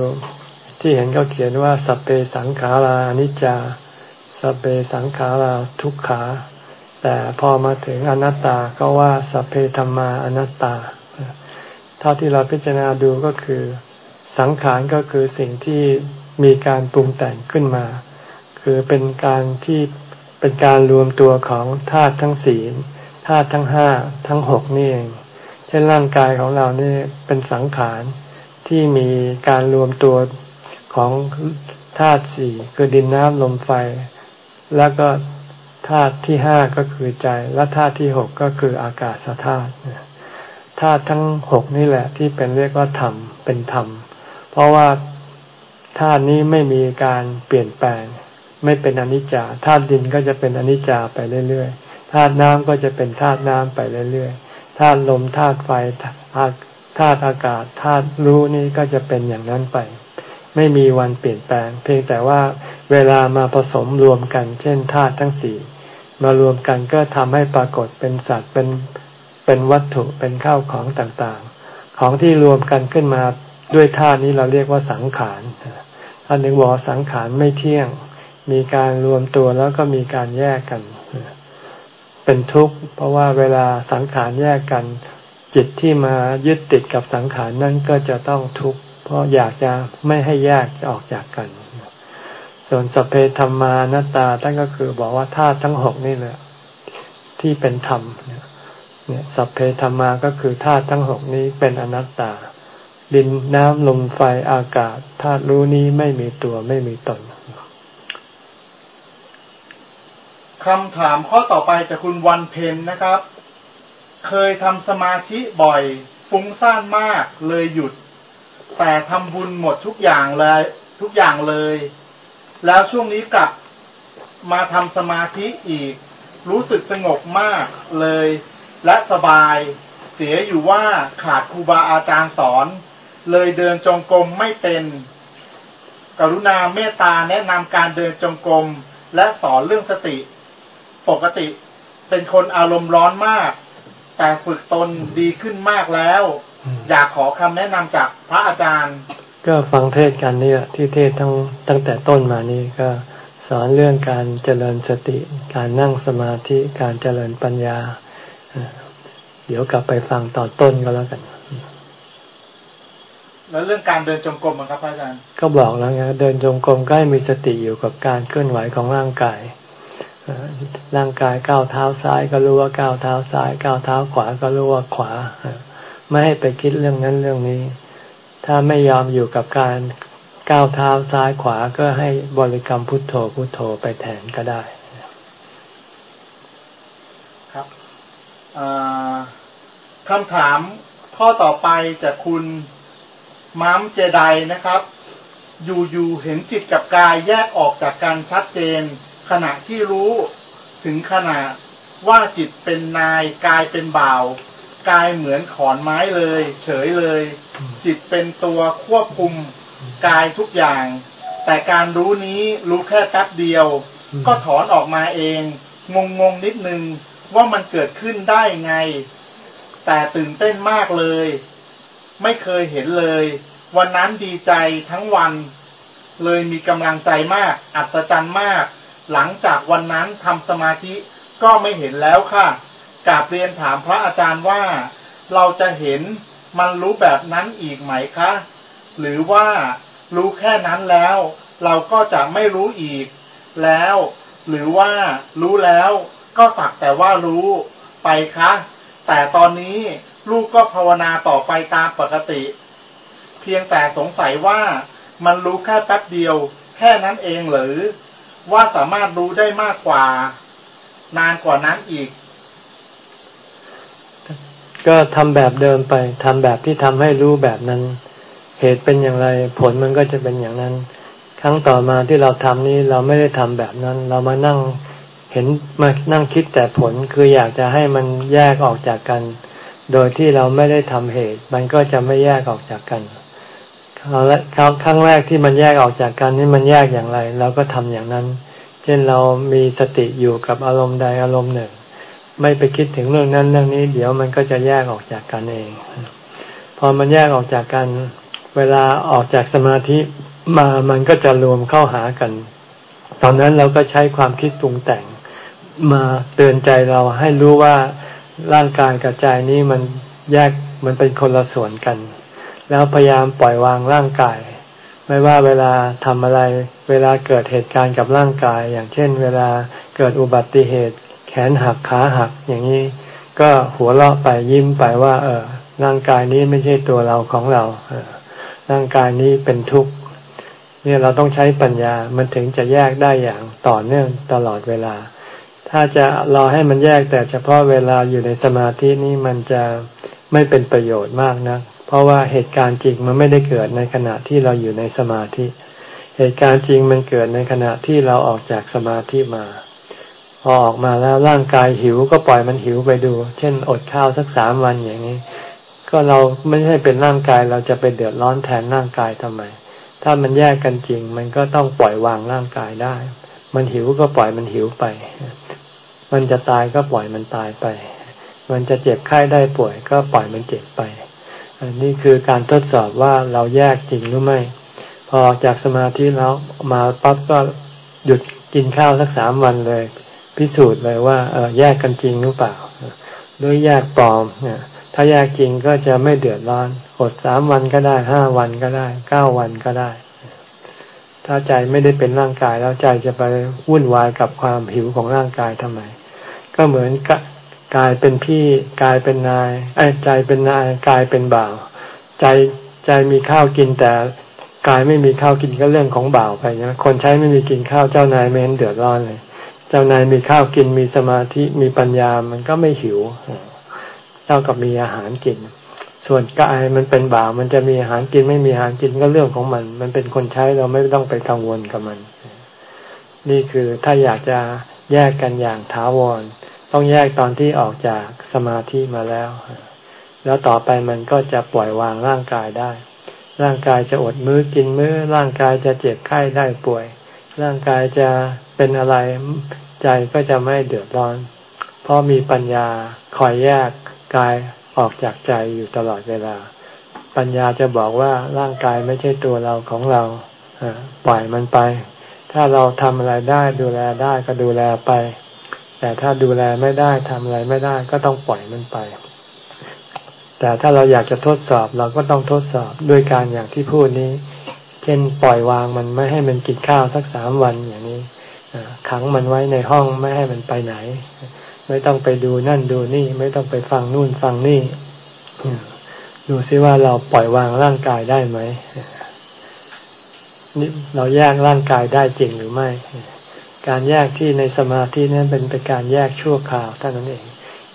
ที่เห็นเขาเขียนว่าสัพเพสังขาราอนิจจา สัพเพสังขาราทุกขา แต่พอมาถึงอนัตตาก็ว่าสัพเพธรรมาอนัตตา เท่าที่เราพิจารณาดูก็คือสังขารก็คือสิ่งที่มีการปรุงแต่งขึ้นมา คือเป็นการที่เป็นการรวมตัวของธาตุทั้งสี่ธาตุทั้งห้าทั้งหกนี่เองเช่นร่างกายของเรานี่เป็นสังขารที่มีการรวมตัวของธาตุสี่คือดินน้ำลมไฟ แล้วก็ ธาตุที่ห้าก็คือใจ และธาตุที่หกก็คืออากาศธาตุธาตุทั้งหกนี่แหละที่เป็นเรียกว่าธรรมเป็นธรรม เพราะว่าธาตุนี้ไม่มีการเปลี่ยนแปลง ไม่เป็นอนิจจาธาตุดินก็จะเป็นอนิจจาไปเรื่อยๆธาตุน้ำก็จะเป็นธาตุน้ำไปเรื่อยๆธาตุลมธาตุไฟธาตุอากาศธาตุรู้นี่ก็จะเป็นอย่างนั้นไป ไม่มีวันเปลี่ยนแปลง เพียงแต่ว่าเวลามาผสมรวมกัน เช่นธาตุทั้งสี่ มารวมกันก็ทำให้ปรากฏเป็นสัตว์เป็นเป็นวัตถุเป็นข้าวของต่างๆ ของที่รวมกันขึ้นมาด้วยธาตุนี้เราเรียกว่าสังขารท่านหนึ่งบอกสังขารไม่เที่ยง มีการรวมตัวแล้วก็มีการแยกกัน เป็นทุกข์เพราะว่าเวลาสังขารแยกกัน จิตที่มายึดติดกับสังขารนั่นก็จะต้องทุกข์เพราะอยากจะไม่ให้แยกออกจากกัน ส่วนสเพธรรมานัตตาท่านก็คือบอกว่าธาตุทั้งหกนี่แหละที่เป็นธรรมเนี่ยสัพเพธรรมาก็คือธาตุทั้งหกนี้เป็นอนัตตา ดินน้ำลมไฟอากาศธาตุรู้นี้ไม่มีตัวไม่มีตนคำถามข้อต่อไปจากคุณวันเพนนะครับ เคยทำสมาธิบ่อย ฟุ้งซ่านมากเลยหยุด แต่ทำบุญหมดทุกอย่างเลย ทุกอย่างเลย แล้วช่วงนี้กลับมาทำสมาธิอีก รู้สึกสงบมากเลย และสบาย เสียอยู่ว่าขาดครูบาอาจารย์สอน เลยเดินจงกรมไม่เป็น กรุณาเมตตาแนะนำการเดินจงกรมและสอนเรื่องสติ ปกติเป็นคนอารมณ์ร้อนมาก แต่ฝึกตนดีขึ้นมากแล้ว อยากขอคำแนะนำจากพระอาจารย์ ก็ฟังเทศกันเนี่ยที่เทศทั้งตั้งแต่ต้นมานี้ก็สอนเรื่องการเจริญสติ การนั่งสมาธิการเจริญปัญญา เดี๋ยวกลับไปฟังตอนต้นก็แล้วกัน แล้วเรื่องการเดินจงกรมครับอาจารย์ก็บอกแล้วไงเดินจงกรมก็ให้มีสติอยู่กับการเคลื่อนไหวของร่างกายร่างกายก้าวเท้าซ้ายก็รู้ว่าก้าวเท้าซ้ายก้าวเท้าขวาก็รู้ว่าขวา ไม่ให้ไปคิดเรื่องนั้นเรื่องนี้ ถ้าไม่ยอมอยู่กับการก้าวเท้าซ้ายขวาก็ให้บริกรรมพุทโธพุทโธไปแทนก็ได้ ครับคำถามข้อต่อไปจากคุณม้ามเจไดนะครับ อยู่ๆเห็นจิตกับกายแยกออกจากกันชัดเจน ขณะที่รู้ถึงขณะว่าจิตเป็นนายกายเป็นบ่าว กายเหมือนขอนไม้เลย เฉยเลย จิตเป็นตัวควบคุมกายทุกอย่าง แต่การรู้นี้รู้แค่แป๊บเดียว ก็ถอนออกมาเองงงงนิดนึงว่ามันเกิดขึ้นได้ไง แต่ตื่นเต้นมากเลย ไม่เคยเห็นเลย วันนั้นดีใจทั้งวัน เลยมีกำลังใจมาก อัศจรรย์มาก หลังจากวันนั้นทำสมาธิก็ไม่เห็นแล้วค่ะ กาบเรียนถามพระอาจารย์ว่าเราจะเห็นมันรู้แบบนั้นอีกไหมคะ หรือว่ารู้แค่นั้นแล้ว เราก็จะไม่รู้อีกแล้ว หรือว่ารู้แล้วก็สักแต่ว่ารู้ไปคะ แต่ตอนนี้ลูกก็ภาวนาต่อไปตามปกติ เพียงแต่สงสัยว่ามันรู้แค่แป๊บเดียว แค่นั้นเองหรือ ว่าสามารถรู้ได้มากกว่า นานกว่านั้นอีก ก็ทำแบบเดิมไปทำแบบที่ทำให้รู้แบบนั้น เหตุเป็นอย่างไร ผลมันก็จะเป็นอย่างนั้น ครั้งต่อมาที่เราทำนี้เราไม่ได้ทำแบบนั้น เรามานั่งเห็นมานั่งคิดแต่ผลคืออยากจะให้มันแยกออกจากกัน โดยที่เราไม่ได้ทำเหตุ มันก็จะไม่แยกออกจากกันครั้งแรกที่มันแยกออกจากกันนี่มันแยกอย่างไร เราก็ทำอย่างนั้น เช่นเรามีสติอยู่กับอารมณ์ใดอารมณ์หนึ่ง ไม่ไปคิดถึงเรื่องนั้นเรื่องนี้ เดี๋ยวมันก็จะแยกออกจากกันเอง พอมันแยกออกจากกัน เวลาออกจากสมาธิมามันก็จะรวมเข้าหากัน ตอนนั้นเราก็ใช้ความคิดปรุงแต่ง มาเตือนใจเราให้รู้ว่าร่างกายกับใจนี้มันแยกมันเป็นคนละส่วนกัน แล้วพยายามปล่อยวางร่างกาย ไม่ว่าเวลาทำอะไร เวลาเกิดเหตุการณ์กับร่างกาย อย่างเช่น เวลาเกิดอุบัติเหตุ แขนหักขาหักอย่างนี้ ก็หัวเราะไปยิ้มไปว่า เออ ร่างกายนี้ไม่ใช่ตัวเราของเราเออร่างกายนี้เป็นทุกข์เนี่ยเราต้องใช้ปัญญา มันถึงจะแยกได้อย่างต่อเนื่องตลอดเวลา ถ้าจะรอให้มันแยกแต่เฉพาะเวลาอยู่ในสมาธินี้มันจะไม่เป็นประโยชน์มากนะเพราะว่าเหตุการณ์จริงมันไม่ได้เกิดในขณะที่เราอยู่ในสมาธิ เหตุการณ์จริงมันเกิดในขณะที่เราออกจากสมาธิมา พอออกมาแล้วร่างกายหิวก็ปล่อยมันหิวไปดู เช่น อดข้าวสักสามวันอย่างนี้ ก็เราไม่ใช่เป็นร่างกายเราจะไปเดือดร้อนแทนร่างกายทำไม ถ้ามันแยกกันจริง มันก็ต้องปล่อยวางร่างกายได้ มันหิวก็ปล่อยมันหิวไป มันจะตายก็ปล่อยมันตายไป มันจะเจ็บไข้ได้ป่วย ก็ปล่อยมันเจ็บไปนี่คือการทดสอบว่าเราแยกจริงหรือไม่ พอจากสมาธิแล้วมาปั๊บก็หยุดกินข้าวสักสามวันเลย พิสูจน์เลยว่าเออแยกกันจริงหรือเปล่าหรือแยกปลอมเนี่ยถ้าแยกจริงก็จะไม่เดือดร้อนอดสามวันก็ได้ห้าวันก็ได้เก้าวันก็ได้ ถ้าใจไม่ได้เป็นร่างกายแล้วใจจะไปวุ่นวายกับความหิวของร่างกายทำไม ก็เหมือนกายเป็นพี่กายเป็นนายไอ้ใจเป็นนายกายเป็นบ่าว ใจใจมีข้าวกินแต่กายไม่มีข้าวกินก็เรื่องของบ่าวไปนะคนใช้ไม่มีกินข้าวเจ้านายไม่เห็นเดือดร้อนเลย เจ้านายมีข้าวกินมีสมาธิมีปัญญามันก็ไม่หิวเท่ากับมีอาหารกิน ส่วนกายมันเป็นบ่าวมันจะมีอาหารกินไม่มีอาหารกินก็เรื่องของมัน มันเป็นคนใช้เราไม่ต้องไปกังวลกับมัน นี่คือถ้าอยากจะแยกกันอย่างถาวร ต้องแยกตอนที่ออกจากสมาธิมาแล้ว แล้วต่อไปมันก็จะปล่อยวางร่างกายได้ ร่างกายจะอดมื้อกินมื้อ ร่างกายจะเจ็บไข้ได้ป่วย ร่างกายจะ เป็นอะไรใจก็จะไม่เดือดร้อน เพราะมีปัญญาคอยแยกกายออกจากใจอยู่ตลอดเวลา ปัญญาจะบอกว่าร่างกายไม่ใช่ตัวเราของเราปล่อยมันไป ถ้าเราทำอะไรได้ดูแลได้ก็ดูแลไป แต่ถ้าดูแลไม่ได้ทำอะไรไม่ได้ก็ต้องปล่อยมันไป แต่ถ้าเราอยากจะทดสอบเราก็ต้องทดสอบด้วยการอย่างที่พูดนี้ เช่นปล่อยวางมันไม่ให้มันกินข้าวสักสามวันอย่างนี้ ขังมันไว้ในห้องไม่ให้มันไปไหน ไม่ต้องไปดูนั่นดูนี่ ไม่ต้องไปฟังนู่นฟังนี่ ดูซิว่าเราปล่อยวางร่างกายได้ไหมนี่เราแยกร่างกายได้จริงหรือไม่ การแยกที่ในสมาธินั้นเป็นเป็นการแยกชั่วคราวเท่านั้นเอง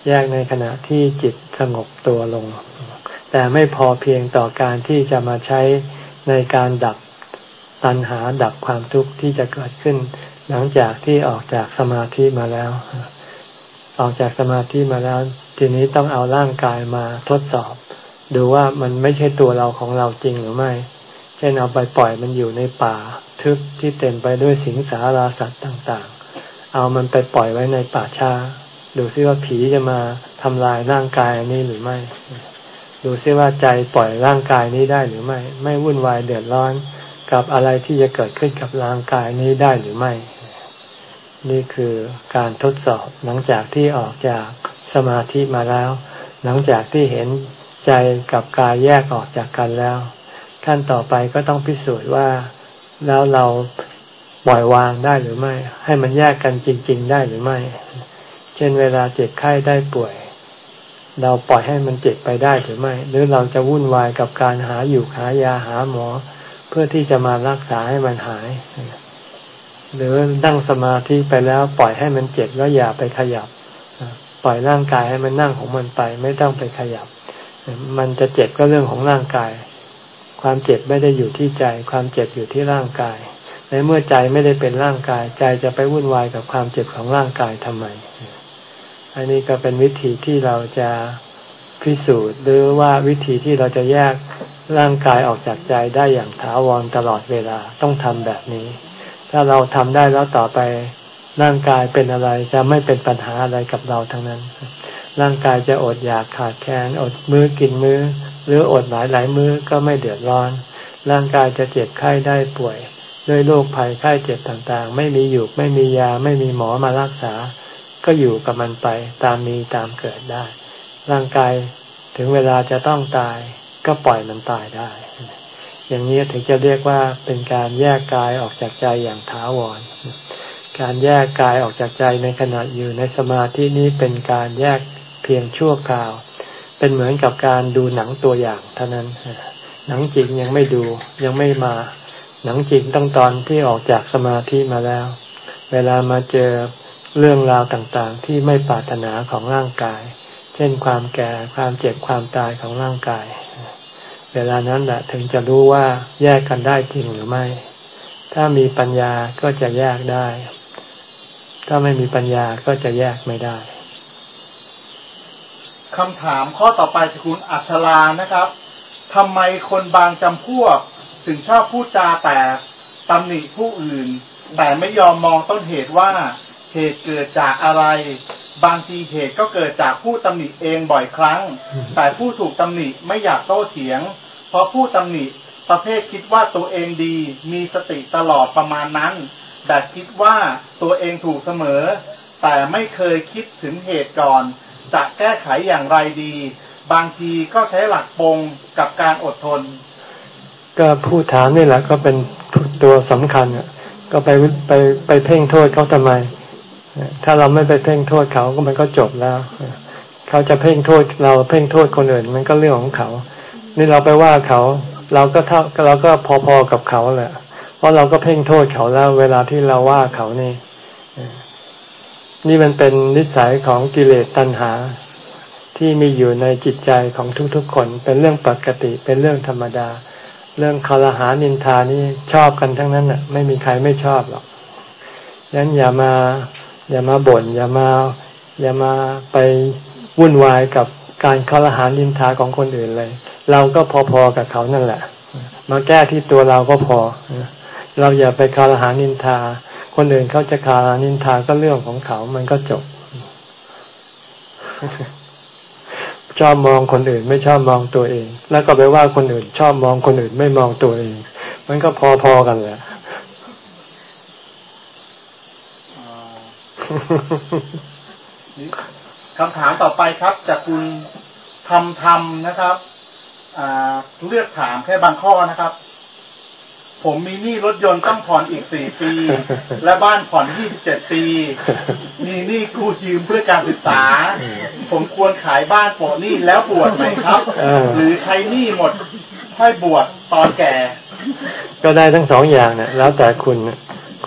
แยกในขณะที่จิตสงบตัวลง แต่ไม่พอเพียงต่อการที่จะมาใช้ในการดับตัณหาดับความทุกข์ที่จะเกิดขึ้น หลังจากที่ออกจากสมาธิมาแล้ว ออกจากสมาธิมาแล้ว ทีนี้ต้องเอาร่างกายมาทดสอบ ดูว่ามันไม่ใช่ตัวเราของเราจริงหรือไม่ เช่นเอาไปปล่อยมันอยู่ในป่า ทึบที่เต็มไปด้วยสิงสาราสัตว์ต่างๆ เอามันไปปล่อยไว้ในป่าชาดูซิว่าผีจะมาทำลายร่างกายนี้หรือไม่ ดูซิว่าใจปล่อยร่างกายนี้ได้หรือไม่ ไม่วุ่นวายเดือดร้อนกับอะไรที่จะเกิดขึ้นกับร่างกายนี้ได้หรือไม่ นี่คือการทดสอบหลังจากที่ออกจากสมาธิมาแล้ว หลังจากที่เห็นใจกับกายแยกออกจากกันแล้ว ขั้นต่อไปก็ต้องพิสูจน์ว่า แล้วเราปล่อยวางได้หรือไม่ ให้มันแยกกันจริง ๆ ได้หรือไม่ เช่นเวลาเจ็บไข้ได้ป่วย เราปล่อยให้มันเจ็บไปได้หรือไม่ หรือเราจะวุ่นวายกับการหาอยู่หายาหาหมอ เพื่อที่จะมารักษาให้มันหาย หรือนั่งสมาธิไปแล้วปล่อยให้มันเจ็บแล้วอย่าไปขยับ ปล่อยร่างกายให้มันนั่งของมันไป ไม่ต้องไปขยับ มันจะเจ็บก็เรื่องของร่างกาย ความเจ็บไม่ได้อยู่ที่ใจ ความเจ็บอยู่ที่ร่างกาย ในเมื่อใจไม่ได้เป็นร่างกาย ใจจะไปวุ่นวายกับความเจ็บของร่างกายทำไม อันนี้ก็เป็นวิธีที่เราจะพิสูจน์หรือว่าวิธีที่เราจะแยกร่างกายออกจากใจได้อย่างถาวรตลอดเวลาต้องทำแบบนี้ ถ้าเราทำได้แล้วต่อไปร่างกายเป็นอะไรจะไม่เป็นปัญหาอะไรกับเราทั้งนั้น ร่างกายจะอดอยากขาดแคลนอดมื้อกินมื้อ หรืออดหลายหลายมื้อก็ไม่เดือดร้อน ร่างกายจะเจ็บไข้ได้ป่วย ด้วยโรคภัยไข้เจ็บต่างๆ ไม่มีอยู่ไม่มียาไม่มีหมอมารักษา ก็อยู่กับมันไปตามมีตามเกิดได้ ร่างกายถึงเวลาจะต้องตายก็ปล่อยมันตายได้ อย่างนี้ถึงจะเรียกว่าเป็นการแยกกายออกจากใจอย่างถาวร การแยกกายออกจากใจในขณะอยู่ในสมาธินี้เป็นการแยกเพียงชั่วคราว เป็นเหมือนกับการดูหนังตัวอย่างเท่านั้น หนังจริงยังไม่ดูยังไม่มา หนังจริงต้องตอนที่ออกจากสมาธิมาแล้ว เวลามาเจอเรื่องราวต่างๆ ที่ไม่ปรารถนาของร่างกาย เช่นความแก่ความเจ็บความตายของร่างกาย เวลานั้นแหละถึงจะรู้ว่าแยกกันได้จริงหรือไม่ ถ้ามีปัญญาก็จะแยกได้ ถ้าไม่มีปัญญาก็จะแยกไม่ได้คำถามข้อต่อไปจากคุณอัชรานะครับทำไมคนบางจำพวก ถึงชอบพูดจาแต่ตำหนิผู้อื่น แต่ไม่ยอมมองต้นเหตุว่าเหตุเกิดจากอะไร บางทีเหตุก็เกิดจากผู้ตำหนิเองบ่อยครั้ง แต่ผู้ถูกตำหนิไม่อยากโต้เถียง เพราะผู้ตำหนิประเภทคิดว่าตัวเองดีมีสติตลอดประมาณนั้น แต่คิดว่าตัวเองถูกเสมอ แต่ไม่เคยคิดถึงเหตุก่อน จะแก้ไขอย่างไรดี บางทีก็ใช้หลักปงกับการอดทน ก็ผู้ถามนี่แหละก็เป็นตัวสำคัญก็ไปไปไปเพ่งโทษเขาทำไม ถ้าเราไม่ไปเพ่งโทษเขาก็มันก็จบแล้ว เขาจะเพ่งโทษเราเพ่งโทษคนอื่น มันก็เรื่องของเขา นี่เราไปว่าเขาเราก็เท่าเราก็พอๆกับเขาแหละ เพราะเราก็เพ่งโทษเขาแล้ว เวลาที่เราว่าเขานี่ นี่มันเป็นนิสัยของกิเลสตัณหา ที่มีอยู่ในจิตใจของทุกๆคน เป็นเรื่องปกติ เป็นเรื่องธรรมดา เรื่องคารหานินทานี่ชอบกันทั้งนั้นน่ะ ไม่มีใครไม่ชอบหรอกยันอย่ามา อย่ามาบ่นอย่ามา อย่ามาไปวุ่นวายกับ การคารหานินทาของคนอื่นเลย เราก็พอๆกับเขานั่นแหละ มาแก้ที่ตัวเราก็พอ เราอย่าไปคารหานินทา คนอื่นเขาจะคานินทาก็เรื่องของเขา มันก็จบ ชอบมองคนอื่น ไม่ชอบมองตัวเอง แล้วก็ไปว่าคนอื่น ชอบมองคนอื่นไม่มองตัวเอง มันก็พอๆกันแหละ คำถามต่อไปครับ จากคุณทำทำนะครับเลือกถามแค่บางข้อนะครับ ผมมีหนี้รถยนต์ต้องผ่อนอีกสี่ปี และบ้านผ่อนยี่สิบเจ็ดปี มีหนี้กู้ยืมเพื่อการศึกษา ผมควรขายบ้านโปะหนี้แล้วบวชไหมครับ หรือใช้หนี้หมดค่อยบวชตอนแก่ ก็ได้ทั้งสองอย่างเนี่ยแล้วแต่คุณ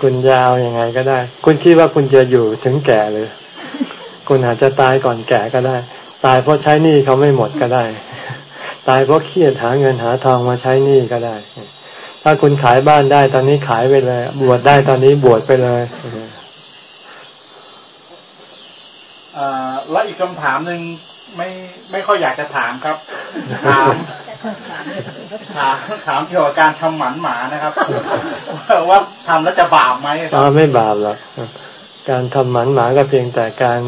คุณยาวยังไงก็ได้ คุณคิดว่าคุณจะอยู่ถึงแก่เลย คุณอาจจะตายก่อนแก่ก็ได้ ตายเพราะใช้หนี้เขาไม่หมดก็ได้ ตายเพราะเครียดหาเงินหาทองมาใช้หนี้ก็ได้ ถ้าคุณขายบ้านได้ตอนนี้ขายไปเลย บวชได้ตอนนี้บวชไปเลยแล้วอีกคำถามหนึ่งไม่ไม่ค่อยอยากจะถามครับ ถามถามถามเกี่ยวกับการทำหมันหมานะครับ ว่าทำแล้วจะบาปไหมอ๋อไม่บาปหรอกการทำหมันหมาก็เพียงแต่การ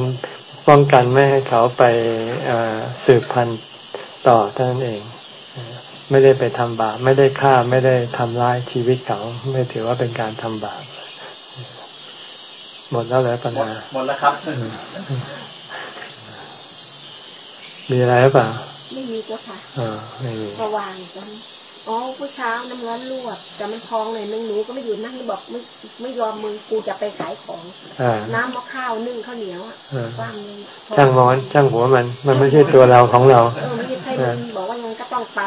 ป้องกันไม่ให้เขาไปสืบพันธุ์ต่อเท่านั้นเอง ไม่ได้ไปทำบาปไม่ได้ฆ่าไม่ได้ทำร้ายชีวิตเขา ไม่ถือว่าเป็นการทำบาปหมดแล้วแล้วปัญหาหมดแล้วครับ มีอะไรหรือเปล่า ไม่มีเจ้าค่ะอ่าไม่มีระวางกัน อ๋อผู้เช้าน้ำร้อนลวกแต่มันพองเลยนึงหนูก็ไม่อยู่นั่งบอกไม่ไม่ยอมมึงกูจะไปขายของน้ำมะข้าวนึ่งข้าวเหนียวอะว่างเลยช่างมอนช่างหัวมัน มันไม่ใช่ตัวเราของเราเออไม่ใช่มึงบอกว่ายังก็ต้องไป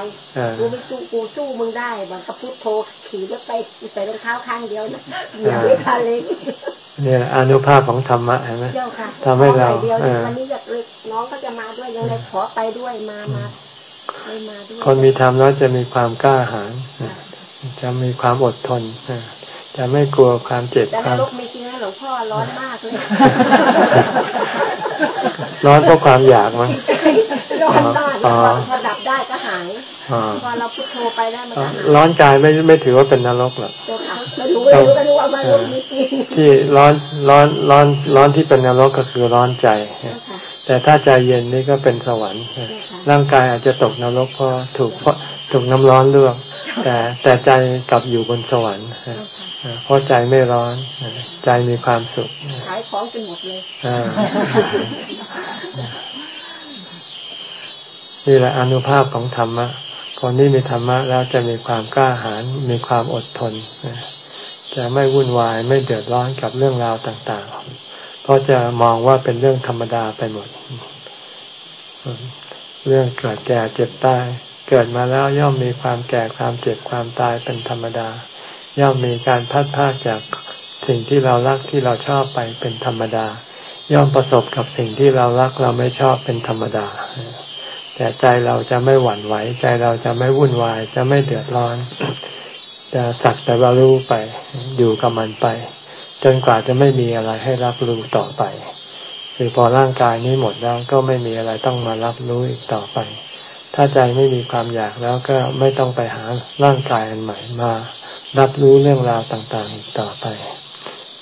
กูไม่สู้กูสู้มึงได้บอกกระพุทโธขี่รถไปใส่รองเท้าข้างเดียวนะอย่าไปทะเลเนี่ยอนุภาพของธรรมะเห็นไหมทำให้เราวันนี้อยากน้องก็จะมาด้วยยังไงขอไปด้วยมามา คนมีธรรมแล้วจะมีความกล้าหาญจะมีความอดทนจะไม่กลัวความเจ็บความแต่นรกมีจริงนะหลวงพ่อร้อนมากเลยร้อนเพราะความอยากมั้งร้อนมากพอดับได้ก็หายพอเราพุทโธไปได้มันร้อนกายไม่ไม่ถือว่าเป็นนรกหรอกที่ร้อนร้อนร้อนร้อนที่เป็นนรกก็คือร้อนใจ แต่ถ้าใจเย็นนี่ก็เป็นสวรรค์ร่างกายอาจจะตกนรกเพราะถูกเพราะถูกน้ำร้อนลวกแต่แต่ใจกลับอยู่บนสวรรค์เพราะใจไม่ร้อน ใจมีความสุขขายของจนหมดเลยนี่แหละอนุภาพของธรรมะคนที่มีธรรมะแล้วจะมีความกล้าหาญมีความอดทนจะไม่วุ่นวายไม่เดือดร้อนกับเรื่องราวต่าง ๆ เพราะจะมองว่าเป็นเรื่องธรรมดาไปหมด เรื่องเกิดแก่เจ็บตาย เกิดมาแล้วย่อมมีความแก่ความเจ็บความตายเป็นธรรมดา ย่อมมีการพัดพาจากสิ่งที่เรารักที่เราชอบไปเป็นธรรมดา ย่อมประสบกับสิ่งที่เรารักเราไม่ชอบเป็นธรรมดา แต่ใจเราจะไม่หวั่นไหว ใจเราจะไม่วุ่นวาย จะไม่เดือดร้อน จะสักแต่ว่ารู้ไป อยู่กับมันไป จนกว่าจะไม่มีอะไรให้รับรู้ต่อไป คือพอร่างกายนี้หมดแล้วก็ไม่มีอะไรต้องมารับรู้อีกต่อไป ถ้าใจไม่มีความอยากแล้วก็ไม่ต้องไปหาร่างกายอันใหม่มา รับรู้เรื่องราวต่างๆอีกต่อไป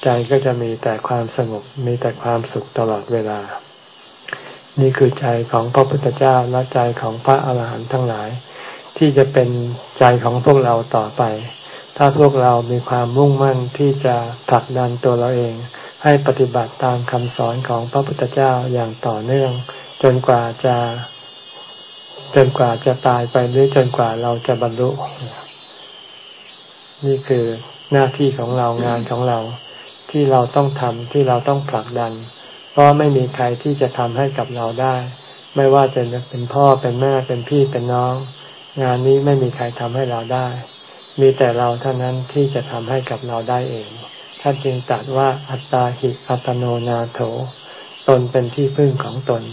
ใจก็จะมีแต่ความสงบมีแต่ความสุขตลอดเวลา นี่คือใจของพระพุทธเจ้าและใจของพระอาหารหันต์ทั้งหลาย ที่จะเป็นใจของพวกเราต่อไป ถ้าพวกเรามีความมุ่งมั่นที่จะผลักดันตัวเราเอง ให้ปฏิบัติตามคำสอนของพระพุทธเจ้าอย่างต่อเนื่อง จนกว่าจะ จนกว่าจะตายไปหรือจนกว่าเราจะบรรลุนี่คือหน้าที่ของเรางานของเรา ที่เราต้องทำที่เราต้องผลักดัน เพราะไม่มีใครที่จะทำให้กับเราได้ ไม่ว่าจะเป็นพ่อเป็นแม่เป็นพี่เป็นน้อง งานนี้ไม่มีใครทำให้เราได้ มีแต่เราเท่านั้นที่จะทำให้กับเราได้เอง ท่านจึงตรัสว่าอัตตาหิอัตโนนาโถ ตนเป็นที่พึ่งของตน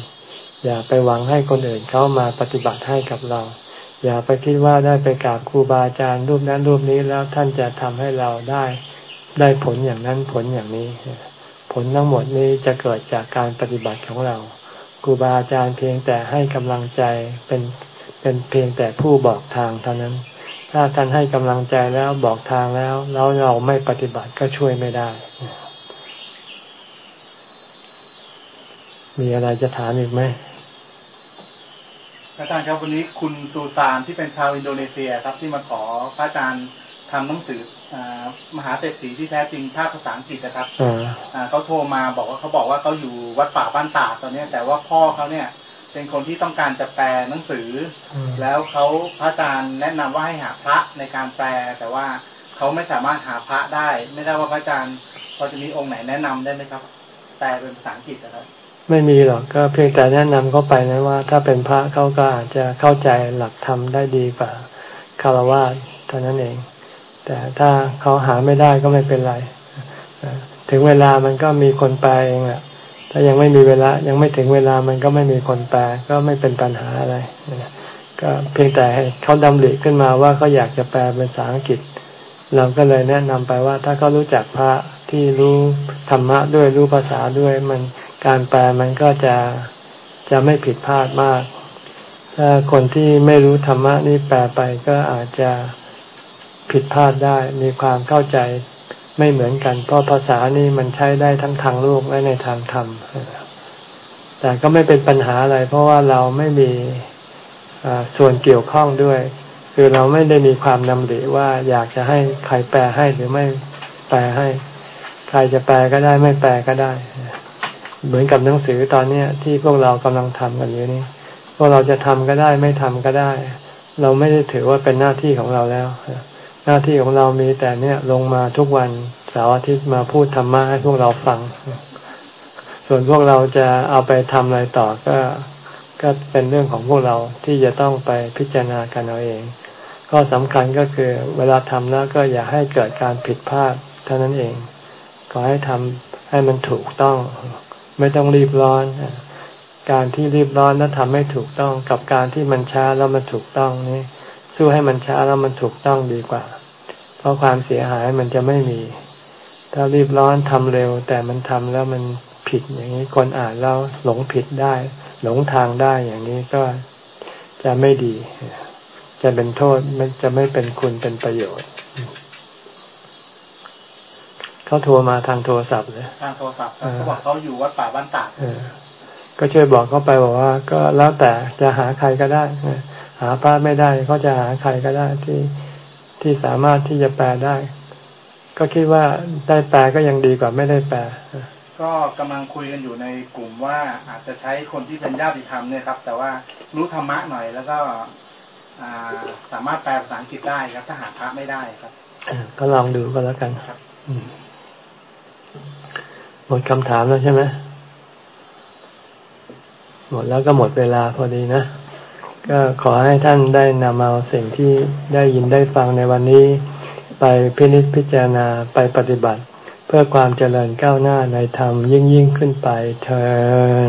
อย่าไปหวังให้คนอื่นเข้ามาปฏิบัติให้กับเรา อย่าไปคิดว่าได้ไปกราบครูบาอาจารย์รูปนั้นรูปนี้แล้วท่านจะทำให้เราได้ได้ผลอย่างนั้นผลอย่างนี้ ผลทั้งหมดนี้จะเกิดจากการปฏิบัติของเราครูบาอาจารย์เพียงแต่ให้กำลังใจเป็นเป็นเพียงแต่ผู้บอกทางเท่านั้น ถ้าท่านให้กำลังใจแล้วบอกทางแล้ว แล้วเราไม่ปฏิบัติก็ช่วยไม่ได้ มีอะไรจะถามอีกไหมอาจารย์ครับวันนี้คุณซูซานที่เป็นชาวอินโดนีเซียครับที่มาขอพระอาจารย์ทำหนังสือมหาเศรษฐีที่แท้จริงภาคภาษาอังกฤษนะครับเขาโทรมาบอกว่าเขาบอกว่าเขาอยู่วัดป่าบ้านตาดตอนนี้แต่ว่าพ่อเขาเนี่ย เป็นคนที่ต้องการจะแปลหนังสือ แล้วเขาพระอาจารย์แนะนำว่าให้หาพระในการแปล แต่ว่าเขาไม่สามารถหาพระได้ ไม่ได้ว่าพระอาจารย์พอจะมีองค์ไหนแนะนำได้ไหมครับ แปลเป็นภาษาอังกฤษนะครับ ไม่มีหรอกก็เพียงแต่แนะนำเขาไปนะว่า ถ้าเป็นพระเขาก็อาจจะเข้าใจหลักธรรมได้ดีกว่าคารวะเท่านั้นเอง แต่ถ้าเขาหาไม่ได้ก็ไม่เป็นไรถึงเวลามันก็มีคนแปลเองอะ ถ้ายังไม่มีเวลายังไม่ถึงเวลามันก็ไม่มีคนแปลก็ไม่เป็นปัญหาอะไรก็เพียงแต่เขาดำริขึ้นมาว่าเขาอยากจะแปลเป็นภาษาอังกฤษ เราก็เลยแนะนำไปว่า ถ้าเขารู้จักพระที่รู้ธรรมะด้วยรู้ภาษาด้วยมันการแปลมันก็จะจะไม่ผิดพลาดมาก ถ้าคนที่ไม่รู้ธรรมะนี่แปลไปก็อาจจะผิดพลาดได้ มีความเข้าใจ ไม่เหมือนกัน เพราะภาษานี่มันใช้ได้ทั้งทางโลกและในทางธรรม แต่ก็ไม่เป็นปัญหาอะไร เพราะว่าเราไม่มีส่วนเกี่ยวข้องด้วย คือเราไม่ได้มีความนำริว่าอยากจะให้ใครแปลให้หรือไม่แปลให้ ใครจะแปลก็ได้ไม่แปลก็ได้ เหมือนกับหนังสือตอนนี้ที่พวกเรากำลังทำกันอยู่นี้พวกเราจะทำก็ได้ไม่ทำก็ได้ เราไม่ได้ถือว่าเป็นหน้าที่ของเราแล้ว หน้าที่ของเรามีแต่เนี่ยลงมาทุกวันเสาร์อาทิตย์มาพูดธรรมะให้พวกเราฟัง ส่วนพวกเราจะเอาไปทำอะไรต่อก็ก็เป็นเรื่องของพวกเราที่จะต้องไปพิจารณากันเอาเองก็สำคัญก็คือเวลาทำแล้วก็อย่าให้เกิดการผิดพลาดเท่านั้นเอง ขอให้ทำให้มันถูกต้อง ไม่ต้องรีบร้อน การที่รีบร้อนแล้วทำไม่ถูกต้องกับการที่มันช้าแล้วมันถูกต้องนี่ สู้ให้มันช้าแล้วมันถูกต้องดีกว่า เพราะความเสียหายมันจะไม่มี ถ้ารีบร้อนทำเร็ว แต่มันทำแล้วมันผิดอย่างนี้คนอ่านแล้วหลงผิดได้ หลงทางได้อย่างนี้ก็จะไม่ดี จะเป็นโทษมันจะไม่เป็นคุณเป็นประโยชน์เขาโทรมาทางโทรศัพท์เลยทางโทรศัพท์เขาบอกเขาอยู่วัดป่าบ้านตาดก็ช่วยบอกเขาไปบอกว่า ก็แล้วแต่จะหาใครก็ได้ หาพระไม่ได้เขาจะหาใครก็ได้ที่ที่สามารถที่จะแปลได้ ก็คิดว่าได้แปลก็ยังดีกว่าไม่ได้แปลก็กำลังคุยกันอยู่ในกลุ่มว่าอาจจะใช้คนที่เป็นญาติธรรมเนี่ยครับ แต่ว่ารู้ธรรมะหน่อยแล้วก็สามารถแปลภาษาอังกฤษได้ครับถ้าหาพระไม่ได้ครับก็ลองดูก็แล้วกันครับหมดคำถามแล้วใช่ไหมหมดแล้วก็หมดเวลาพอดีนะ ก็ขอให้ท่านได้นำเอาสิ่งที่ได้ยินได้ฟังในวันนี้ ไปพินิจพิจารณาไปปฏิบัติ เพื่อความเจริญก้าวหน้าในธรรมยิ่งยิ่งขึ้นไปเทอ